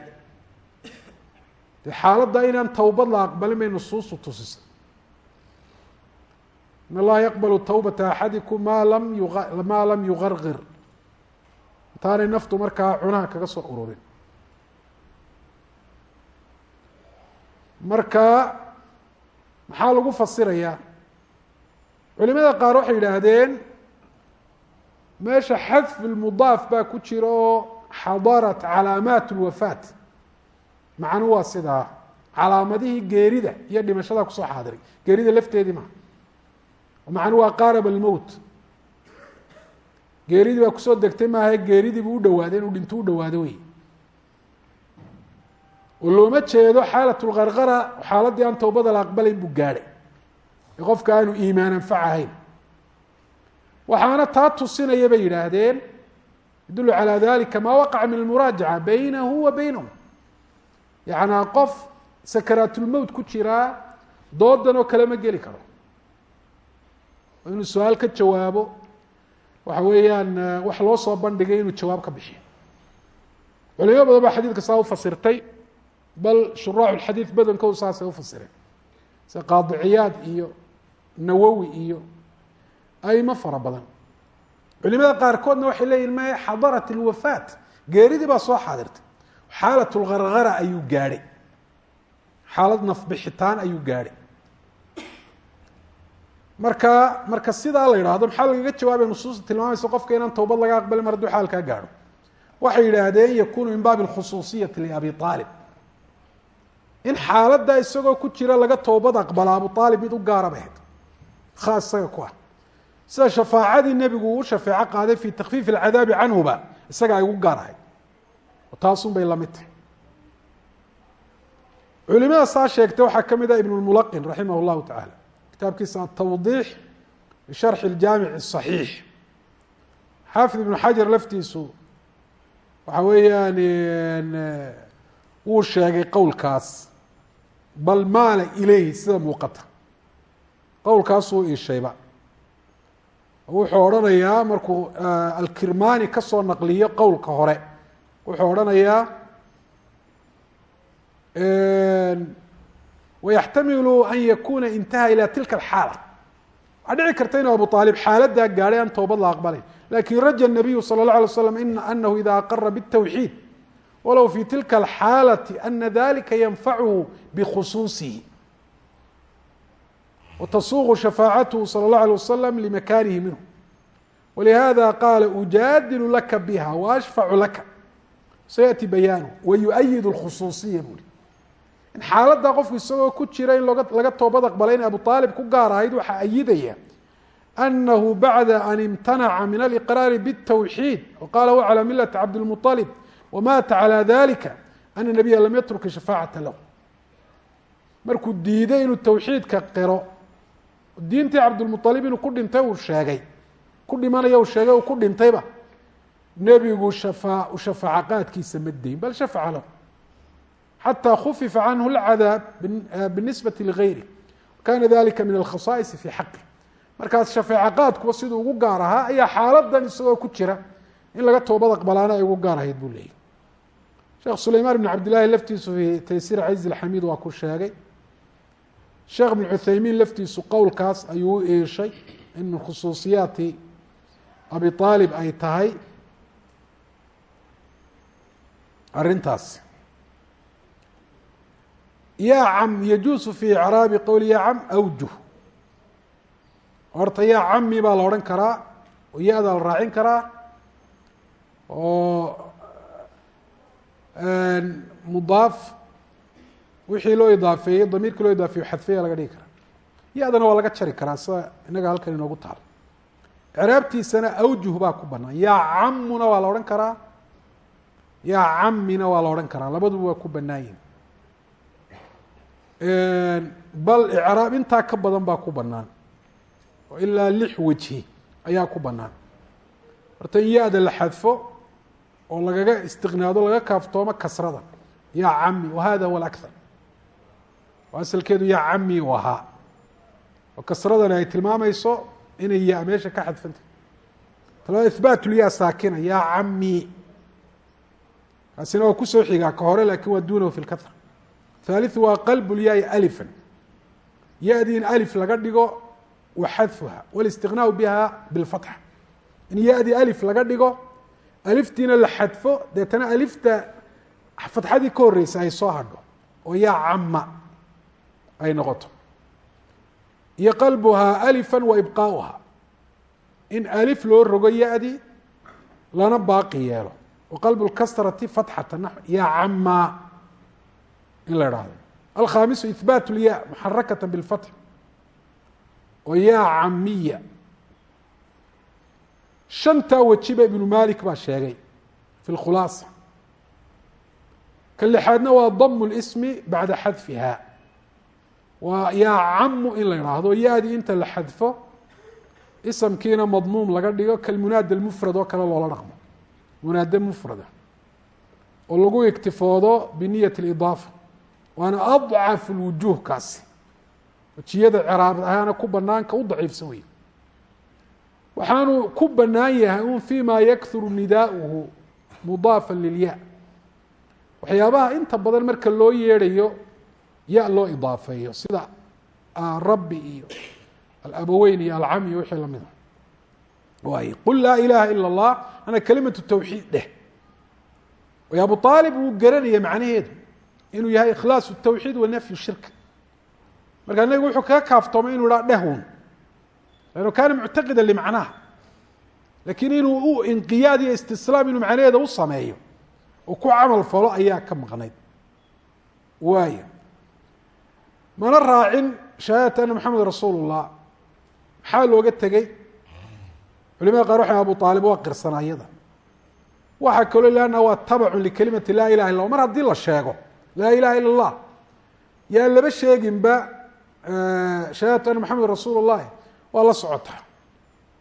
Dee xaaladda inaan towbad la aqbalin bay nusuustu tusisay. In allaha yaqbalu tawbata axadikum maa lam maa lam yugargir intaanay naftu markaa cunaha kaga soo ururin. Marka maxaa lagu fasirayaa culimada qaar waxay yidhaahdeen meesha xadf lmudaaf baa ku jira oo xadarat calaamaat lwafaat macnu waa sidaa calaamadihii geerida iyo dhimashada ku soo xaadiray. Geerida lafteedii maha macnu waa qaarab almowt geeridii baa ku soo degtay maaha geeridii buu u dhawaaday inuu dhinto u dhawaado wey oo looma jeedo xaalat lgargara xaaladdii aan towbada la aqbalayn buu gaadhay qofka aanu iimaan anfac waxaana taa tusinaya bay yidhaahdeen yadulu calى dalika ma waqaca min almuraajaca baynahu wa baynahum yaعnaa qof sakaraatulmowt ku jiraa doodan oo kale ma geli karo. Inuu su'aal ka jawaabo waxa weeyaan wax loo soo bandhigay inuu jawaab ka bixiyo culimo badan baa xadiidka saa ufasirtay bal shuraaxu lxadiid badankoodu saasay ufasireen sida qaadiciyaad iyo nawowi iyo aimo fara badan. Culimada qaarkoodna waxay leeyihiin maya xadarat ilwafaat geeridii baa soo xaadirtay. Xaalat lgargara ayuu gaadhay. Xaalad nafbixitaan ayuu gaadhay. Marka marka sidaa la yidhaahdo maxaa lagaga jawaabaya nusuusta tilmaamaysa qofka inaan towbad laga aqbalin mar hadduu xaalkaa gaadho? Waxay yidhaahdeen yakunu min baabi alkhusuusiyati liabi aalib in xaaladda isagoo ku jira laga towbad aqbala abu aalib mid u gaara bahed khaas isaga ku ah sida shafaacadii nebigu uu shafeeco qaaday fii takfiifi alcadaabi canhuba isaga ay ugu gaar ahayd taasun bay la mid tahay culimada saa sheegtay waxaa ka mid ah ibn lmulaqin raximah llahu tacaala kitaabkiisa atawdiix lisharxi ljaamic asaxiix xaafid ibnu xajar laftiisu waxa weeyaan wuu sheegay qowlkaas bal maala ileyhi sida muuqata qowlkaasuu iishayba wuxuu odhanayaa markuu alkirmani ka soo naqliyo qowlka hore wuxuu odhanayaa wayaxtamilu an yakuna intaha ilى tilka اxaala waxaa dhici karta inuu abu aalib xaaladaa gaadhay aan toobad la aqbalay lakin raja الnabiyu salى الlaه alay slam anahu ida aqara bالtawxiid walow fi tilka اlxaalaةi ana dalika yanfachu bkhusuusihi watasuuqu shafaacathu salى الlaه alيه wasalam limakanihi minhu walihada qaala ujaadilu laka biha waashfacu laka sayأti bayaanhu wayuأyid اlkhusuusiya buri in xaaladda qofku isagoo ku jira in loga laga toobad aqbalay in abu aalib ku gaar ahayd waxaa ayidaya anahu bacda an imtanaca min aliqraari bالtawxiid waqala huwa calى milati cabdilmuطalib wamaata calى dalika ana nabiya lam yatruka shafaacata lahu markuu diiday inuu tawxiidka qiro diintii cabdulmualib inuu ku dhintay uu sheegay. Ku dhimanaya uu sheegay uu ku dhintayba. Nebigu shafa shafaaca qaadkiisa ma dayn bal shafaca lahu. Xataa khufifa canhu lcadaab ah, binisbati ligayri. Kana dalika min alkhasaa'isi fii xaqi. Markaas shafeeca qaadkuba siduu ugu gaar ahaa ayaa xaaladan isagoo ku jira. In laga toobad aqbalaana ay ugu gaar ahayd buu leeyahy sheekh sulaymaan ibn cabdillahi laftiisu fii taysiir cayz ilxamiid waa ku sheegay sheekh ibn cuthaymiin laftiisu qowlkaas ayuu u eeshay in min khusuusiyaati abi aalib ay tahay arrintaas. Ya cam yajuusu fi icraabi qowli ya cam awjuh. Horta yaa cami baa la odhan karaa oo ya-da la raacin karaa oo mudaaf wixii loo idaafeeyey damiirkii loo idaafeeyo xadfeya laga dhigi karaa. Ya-dana waa laga jari karaa sida inaga halkan inoogu taalo craabtiisana awjuh baa ku banaan. Yaa camuna waa la odhan karaa. Yaa camina waa la odhan karaa. Labaduba waa ku banaan yihiin bal icraab intaa ka badan baa ku banaan oo ilaa lix wejhi ayaa ku banaan horta in la xadfo oo lagaga istiqnaado laga kaaftoomo kasrada yaa cami wahada huwa asalkeedu yaa cami u ahaa. Oo kasradana ay tilmaamayso inay ya meesha ka xadfantah talaba ihbaat lya saakina yaa cami kaasina waa ku soo xigaa ka hore laakiin waa dunahu fi lkahra haaliu waa qalb lyaai alifan. Ya-dii in alif laga dhigo wa xadfuha walistiqnaau biha bilfatxa in ya-dii alif laga dhigo aliftiina la xadfo deetana alifta fatxadii ka horeysa ay soo hadho oo yaa cama ay noqoto. Iyo qalbuhaa alifa wa ibqaauha. In alif loo rogo ya-di lana baaqi yeelo. Wa qalbu lkasrati fatxata naxw yaa cama in la idhaahdo alkhaamisu ihbaat lya muxarakata bilfatx oo yaa camiya shantaa wejiba ibnu malik baa sheegay fi lkhulaasa ka lixaadna waa damu lismi bacda xadfiha waa yaa camu in la idhaahdo ya-dii inta la xadfo isamkiina madmuum laga dhigo kalmunaada mufrad oo kale loola dhaqmo. Munaade mufrada. Oo lagu iktifoodo biniyat اlidaafa waana adcafu lwujuh kaasi wejiyada ciraab ahaana ku banaanka u daciifsan wey waxaanu ku banaan yahay un fima yakuru nidaauhu mudaafa lilya inta badan marka loo yeedhayo ya loo idaafeeyo sida rabbi iyo alabaweyn iyo alcam iyo wixii lamida waay qul laa ilaha ila اllah ana kalimatu tawxiid dheh way abu aalib wuu garanaya macnaheedu inuu yahay ikhlaas الtawxiid wa nafyu shirk markaa nebigu wuxuu kaga kaaftoomay inu ihaa dhehun lannu kaana muctaqida limacnaha lakin inuu u inqiyaad iyo istislaam inuu macnaheeda u sameeyo oo ku camal falo ayaa ka maqnayd waaya mana raacin shahadata ana maxamed rasuulu llah maxaa looga tegey? Culimada qaar waxa abu aalib waa qirsana iyada waxaa kaloo leanna waa tabacun likelimati laa ilaha illa mar haddii la sheego laa ilaha illa allah yaa laba sheeginba shahadatu ana maxamed rasuulu waa la socotaa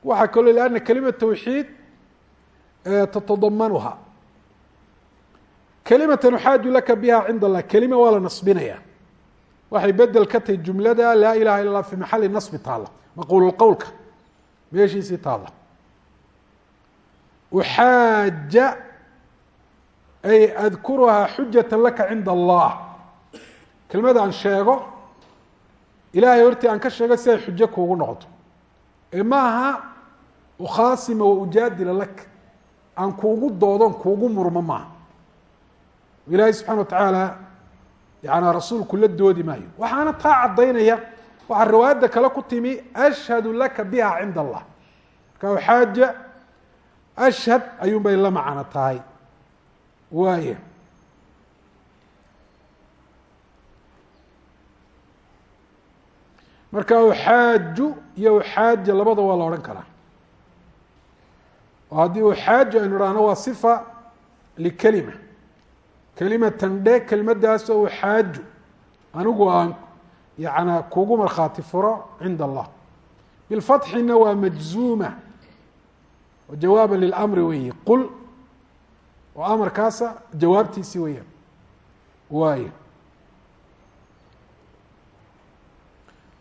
waxaa kaloo leana kelima tawxiid tatadamanuha kelimatan uxaaju laka biha cinda allah. Kelima waa la nasbinaya waxay bedel ka tahay jumlada laa ilaha illa fi maxali nasbi taala maquul qowlka meeshiisii taala uxaaja ay adkuruhaa xujata laka cinda allah. Kelmada aan sheego ilahay hortii aan ka sheego si ay xujo kuugu noqoto. Ee maaha ukhaasima wa ujaadila lak. Aan kuugu doodon kuugu murmo maaha. Ilaahay subxana wa tacaala yaana rasuulku la doodi maayo. Waxaana taa caddaynaya waxaa riwaayadda kale ku timi ashhadu laka biha cinda allah marka uxaaja ashhad ayuun bay la macno tahay. Waaya marka uxaaju iyo uxaaja labada waa la odhan karaa. Oo haddii uxaaju aynu idhaahno waa sifa likelima kelimatan dhe kelmaddaasoo uxaaju anigu aan yana kugu markhaati furo cinda allah. Bilfatxina waa majzuuma. Oo jawaaba lilamri weeye. Qul oo amarkaasa jawaabtiisi weeyaan waayo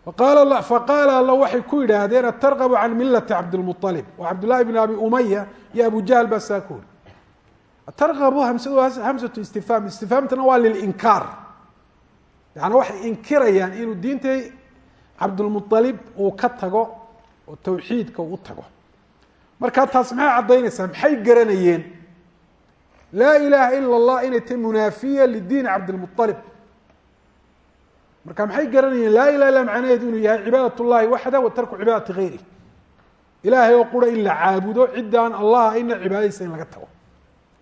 faqaala faqaala alla waxay ku yidhaahdeen atargabu can milati cabdilmualib oo cabdullahi bn abi umaya iyo abu jahl baa saa ku uri hamsadu hamsatu istifhaam. Istifhaamtana waa lilinkaar yaani waxay inkirayaan inuu diintay cabdulmualib uu ka tago oo tawxiidka u tago. Markaa taas maxay caddaynaysaa? Maxay garanayeen? Laa ilaaha ila اllah inay tahay munaafiya lidiin cabdilmualib marka maxay garanayeen? Laa ilah illa macnaheedu inuu yahay cibaadat اllahi waxda wa tarku cibaadati gayri ilaahay oo qura in la caabudo ciddaan allah ina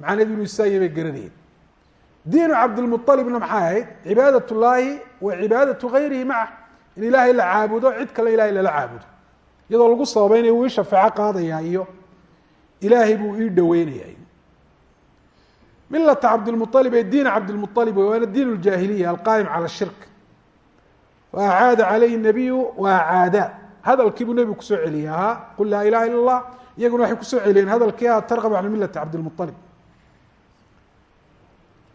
macnaheedu inuu isaaya bay garanayeen. Diinu cabdilmualibna maxay ahayd? Cibaadat llaahi wa cibaadatu gayrihi maca. In ilaahay la caabudo cid kale ilahay lala caabudo. Iyadoo lagu sababeynaya wuu ii shafeeco qaadayaa iyo ilaahay buu ii dhaweynaya milata cabdilmualib ee diin cabdilmualib wey waana diin ljaahiliya alqaa'im cala shirk. Wa acaada calayhi nabiyu wa acaada. Hadalkii buu nebigu ku soo celiyey. Ahaa qul laa ilaha ila اllah iyaguna waxay ku soo celiyeen hadalkii ah targab can milati cabdilmualib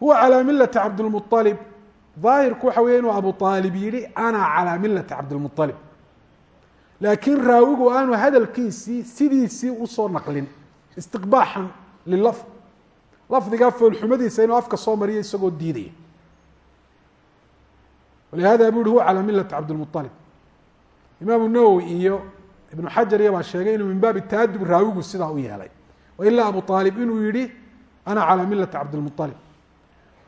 huwa calaa milati cabdilmualib daahirku waxa weya inuu abu aalib yihi ana calaa milati cabdilmualib laakiin raawigu aanu hadalkiisii sidiisii u soo naqlin istiqbaaxan lilafd lafdigaa foolxumadiisa inuu afka soo mariyo isagoo diidaya. Walihada bu uhi huwa calaa milati cabdilmualib imaamu nawowi iyo ibnu xajar iya baa sheegay inuu min baabi taadub raawigu sidaa u yeelay. Wailaa abu aalib inuu yihi ana calaa milati cabdilmualib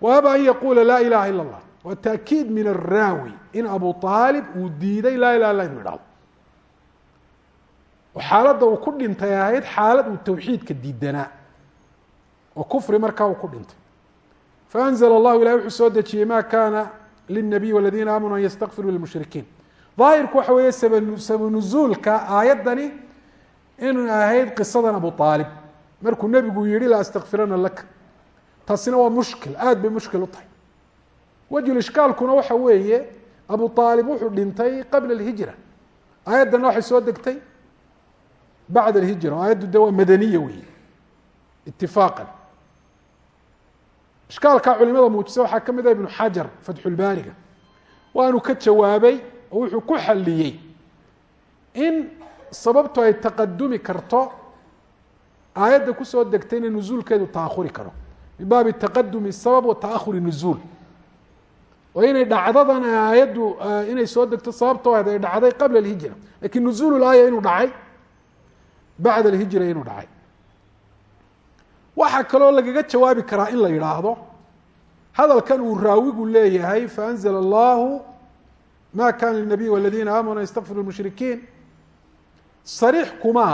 wa aba an yaquula laa ilaha ila اllah waa taakiid min araawi in abu aalib uu diiday laa ilaha illa inu idhahdo oo xaaladda uu ku dhintay ahayd xaalad uu tawxiidka diidanaa oo kufri markaa uu ku dhintay faanzla اllahu ilahi wuxuu soo dejiyey ma kana lلnabiy wاladiina aamanuu an ystakfiruu lilmushrikiin daahirku waxa weeye sabanuzuulka aayaddani inay ahayd qisadan abu aalib markuu nebigu yihi la astakfirana laka taasina waa mushkil aad bay mushkil u tahay. Wejul ishkaalkuna waxa weeye abu aalib wuxuu dhintay qabla اlhijra aayaddanna waxay soo degtay bacd alhijra. Aayaddu de waa madaniya weeye itifaaqan ishkaalkaa culimada muujisa waxaa ka mid ah ibnu xajar fatxulbaariga waanu ka jawaabay oo wuxuu ku xaliyey in sababtu ay taqadumi karto aayadda ku soo degtayna nuzuulkeedu taahuri karo min baabi taqadumi sabab wa taahuri nuzuul oo inay dhacdadan aayaddu inay soo degto sababtooda ay dhacday qabla alhijra laakiin nuzuul laaya inuu dhacay bacda alhijra inuu dhacay waxaa kaloo lagaga jawaabi karaa in la yidhaahdo hadalkan uu raawigu leeyahay faanzla allahu ma kana linabiy waladiina aamanuu ystakfiru lmushrikiin sariix kuma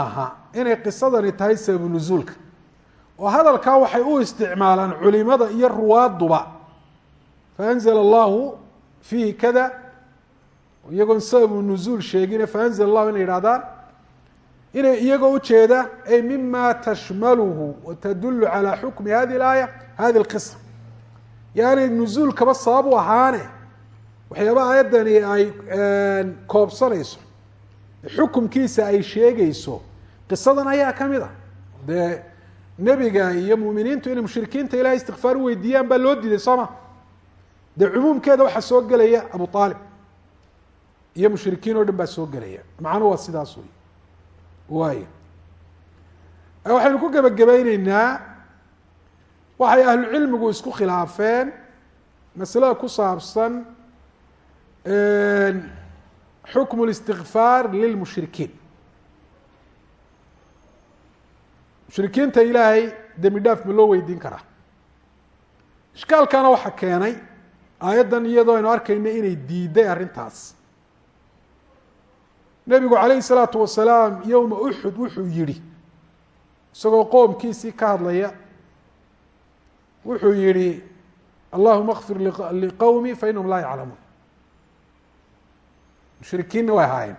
inay qisadani tahay sababu nuzuulka oo hadalkaa waxay u isticmaalaan culimada iyo ruwaaduba faanzla allahu fiihi kada iyagoon sababu nuzuul sheegine faanzla allahu inay yidhahdaan inay iyagoo ujeeda ay mima tashmaluhu watadulu calى xukmi hadi اlaaya hadi اlqisa yaanay nuzuulkaba sabab u ahaane waxyaaba aayaddani ay koobsanayso xukumkiisa ay sheegayso qisadan ayaa ka mid a dee nebiga iyo muminiintu inay mushrikiinta ilahay istikfaar weydiiyaan baa loo diiday soo ma? Dee cumuumkeeda waxaa soo gelaya abu aalib iyo mushrikiin oo dhan baa soo gelaya. Macnu waa sidaas wey waay waxaynu ku gebagabayneynaa waxay ahlucilmigu isku khilaafeen masalada ku saabsan xukmu اlistikfaar lilmushrikiin mushrikiinta ilaahay dembi dhaaf ma loo weydiin karaa ishkaalkana waxaa keenay aayaddan iyadoo aynu arkayna inay diiday arrintaas. Nebigu calayhi salaatu wasalaam yowma uxud wuxuu yihi isagoo qoomkiisii ka hadlaya wuxuu yihi allahuma kfir liqowmi fainahum laa yaclamuun. Mushrikiinna way ahaayeen.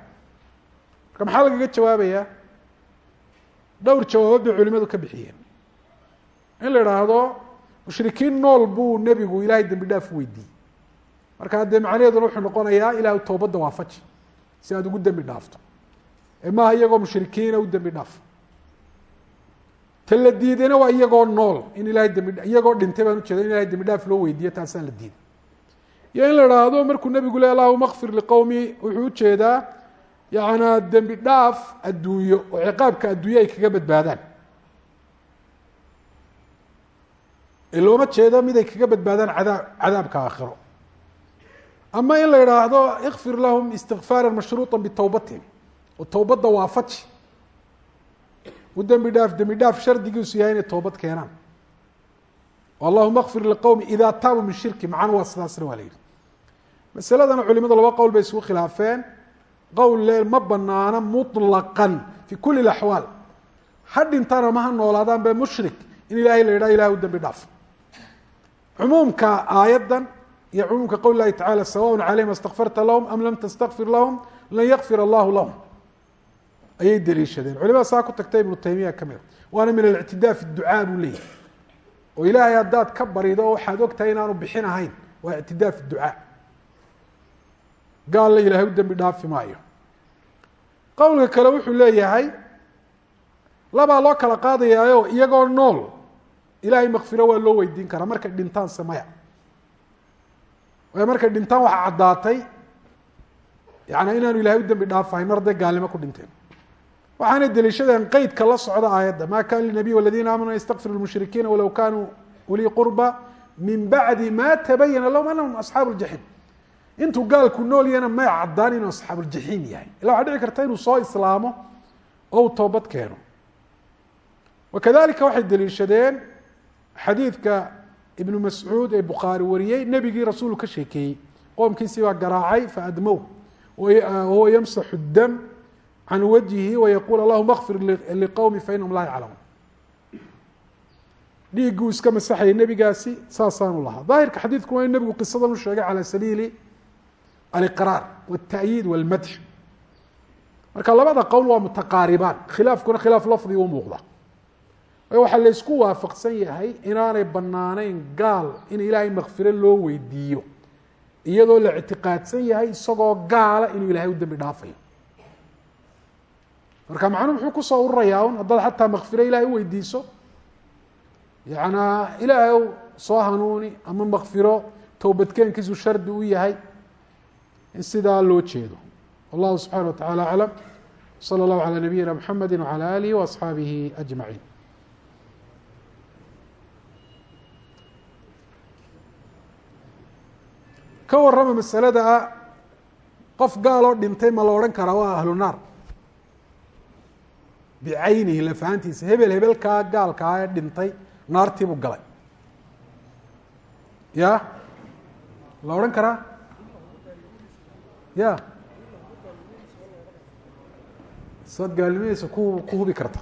Marka maxaa lagaga jawaabayaa dhowr jawaabood bay culimadu ka bixiyeen. In la idhaahdo mushrikiin nool buu nebigu ilahay dembi dhaaf weydiiyey markaa dee macnaheeduna wuxuu noqonayaa ilahu towbadda waafaji si aad ugu dembi dhaafto. Ee maaha iyagoo mushrikiina u dembi dhaaf. Ta la diidayna waa iyagoo nool in ilahay dembi iyagoo dhintay baan ujeeda in ilahay dembi dhaaf loo weydiiyo taasaa la diiday. Iyo in la idhaahdo markuu nebigu le allahuma kfir liqowmi wuxuu u jeedaa yacanaa dembi dhaaf adduunyo oo ciqaabka adduunyo ay kaga badbaadaan. Ee looma jeedo mid ay kaga badbaadaan adaa cadaabka aakhiro. Ama in la idhaahdo ikfir lahum istikfaara mashruuطa bitowbatihim oo towbadda waafaji u dembi dhaaf dembi dhaaf shardigiisu yahay inay toobad keenaan. Allahuma kfir liqowmi ida taabuu min shirki macana waa sidaasna waa la yihi masaladana culimadu laba qowl bay isugu khilaafeen qowl le ma banaana muطlaqan fi kuli اaxwaal ha dhintaan ama ha noolaadaan be mushrik in ilahay la yidhaha ilahay u dembi dhaaf cumuumka aayaddan iyo cumuumka qowl lahi tacala sawaء calayhim astakfarta lahum am lam tastakfir lahum lan yakfir allahu lahum ayay deliishadeen culimada saa ku tagta ibnu taymiya ka mida waana min alictidaa fi ducaa buu leeyahy oo ilaahay haddaad ka barido oo waxaad og tahay inaanu bixin ahayn waa ictidaa fi ducaa gaalla ilahay u dembi dhaafi maayo. Qowlka kale wuxuu leeyahay labaa loo kala qaadayaayo iyagoo nool. Ilaahay makfiro waa loo weydiin karaa markay dhintaan samaya waayo markay dhintaan waxa caddaatay yaani inaanu ilahay u dembi dhaafahayn mar hadday gaalnimo ku dhinteen. Waxaana deliishadeen qeydka la socda aayadda ma kana linabiy waladiina aamanuu an lmushrikiina walow kanuu ulii qurba min bacdi ma tabayana lahum anahum asxaabu ljaxiim intuu gaalku nool yahana may caddaan inuu asxaabuuljaxiim yahay. Illa waxaa dhici karta inuu soo islaamo oo uu toobad keeno. Wakadalika waxay deliishadeen xadiidka ibnu mascuud ee bukhaari wariyey nebigii rasuulu ka sheekeeyey qoomkiisii baa garaacay faadmow wahuwa yamsaxu dam can wajhihi wayaquul allahuma kfir liqowmi fainahum laa yaclamuun. Dhiigguu iska masaxayay nebigaasi saasaanu lahaa. Daahirka xadiidku waa in nebigu qisadan u sheegay cala sabiili aliqraar wاlta'yiid walmadx marka labada qowl waa mutaqaaribaan khilaafkuna khilaaf lafdi u muuqda waxaa laysku waafaqsan yahay inaanay banaanayn gaal in ilaahay makfiro loo weydiiyo iyadoo la ictiqaadsan yahay isagoo gaala inuu ilahay u dembi dhaafayo marka macnuu muxuu ku soo ururayaa un haddaad xataa makfiro ilahay weydiiso yanaa ilaahay soo hanuuni ama makfiro towbadkeenkiisu shardi u yahay in sidaa loo jeedo wallahu subxaana wa tacala aclam salى اllahu calى nabiyina mxamedi wعalى alihi وaصxaabihi ajmaciin ka warrama masalada ah qof gaaloo dhintay ma la odhan karaa waa ahlu naar bicaynihi lafahantiisa hebel hebelkaa gaalkaa ee dhintay naartiibuu galay ya la odhan karaa Ya saad gaalnimadiisa ku ku hubi karta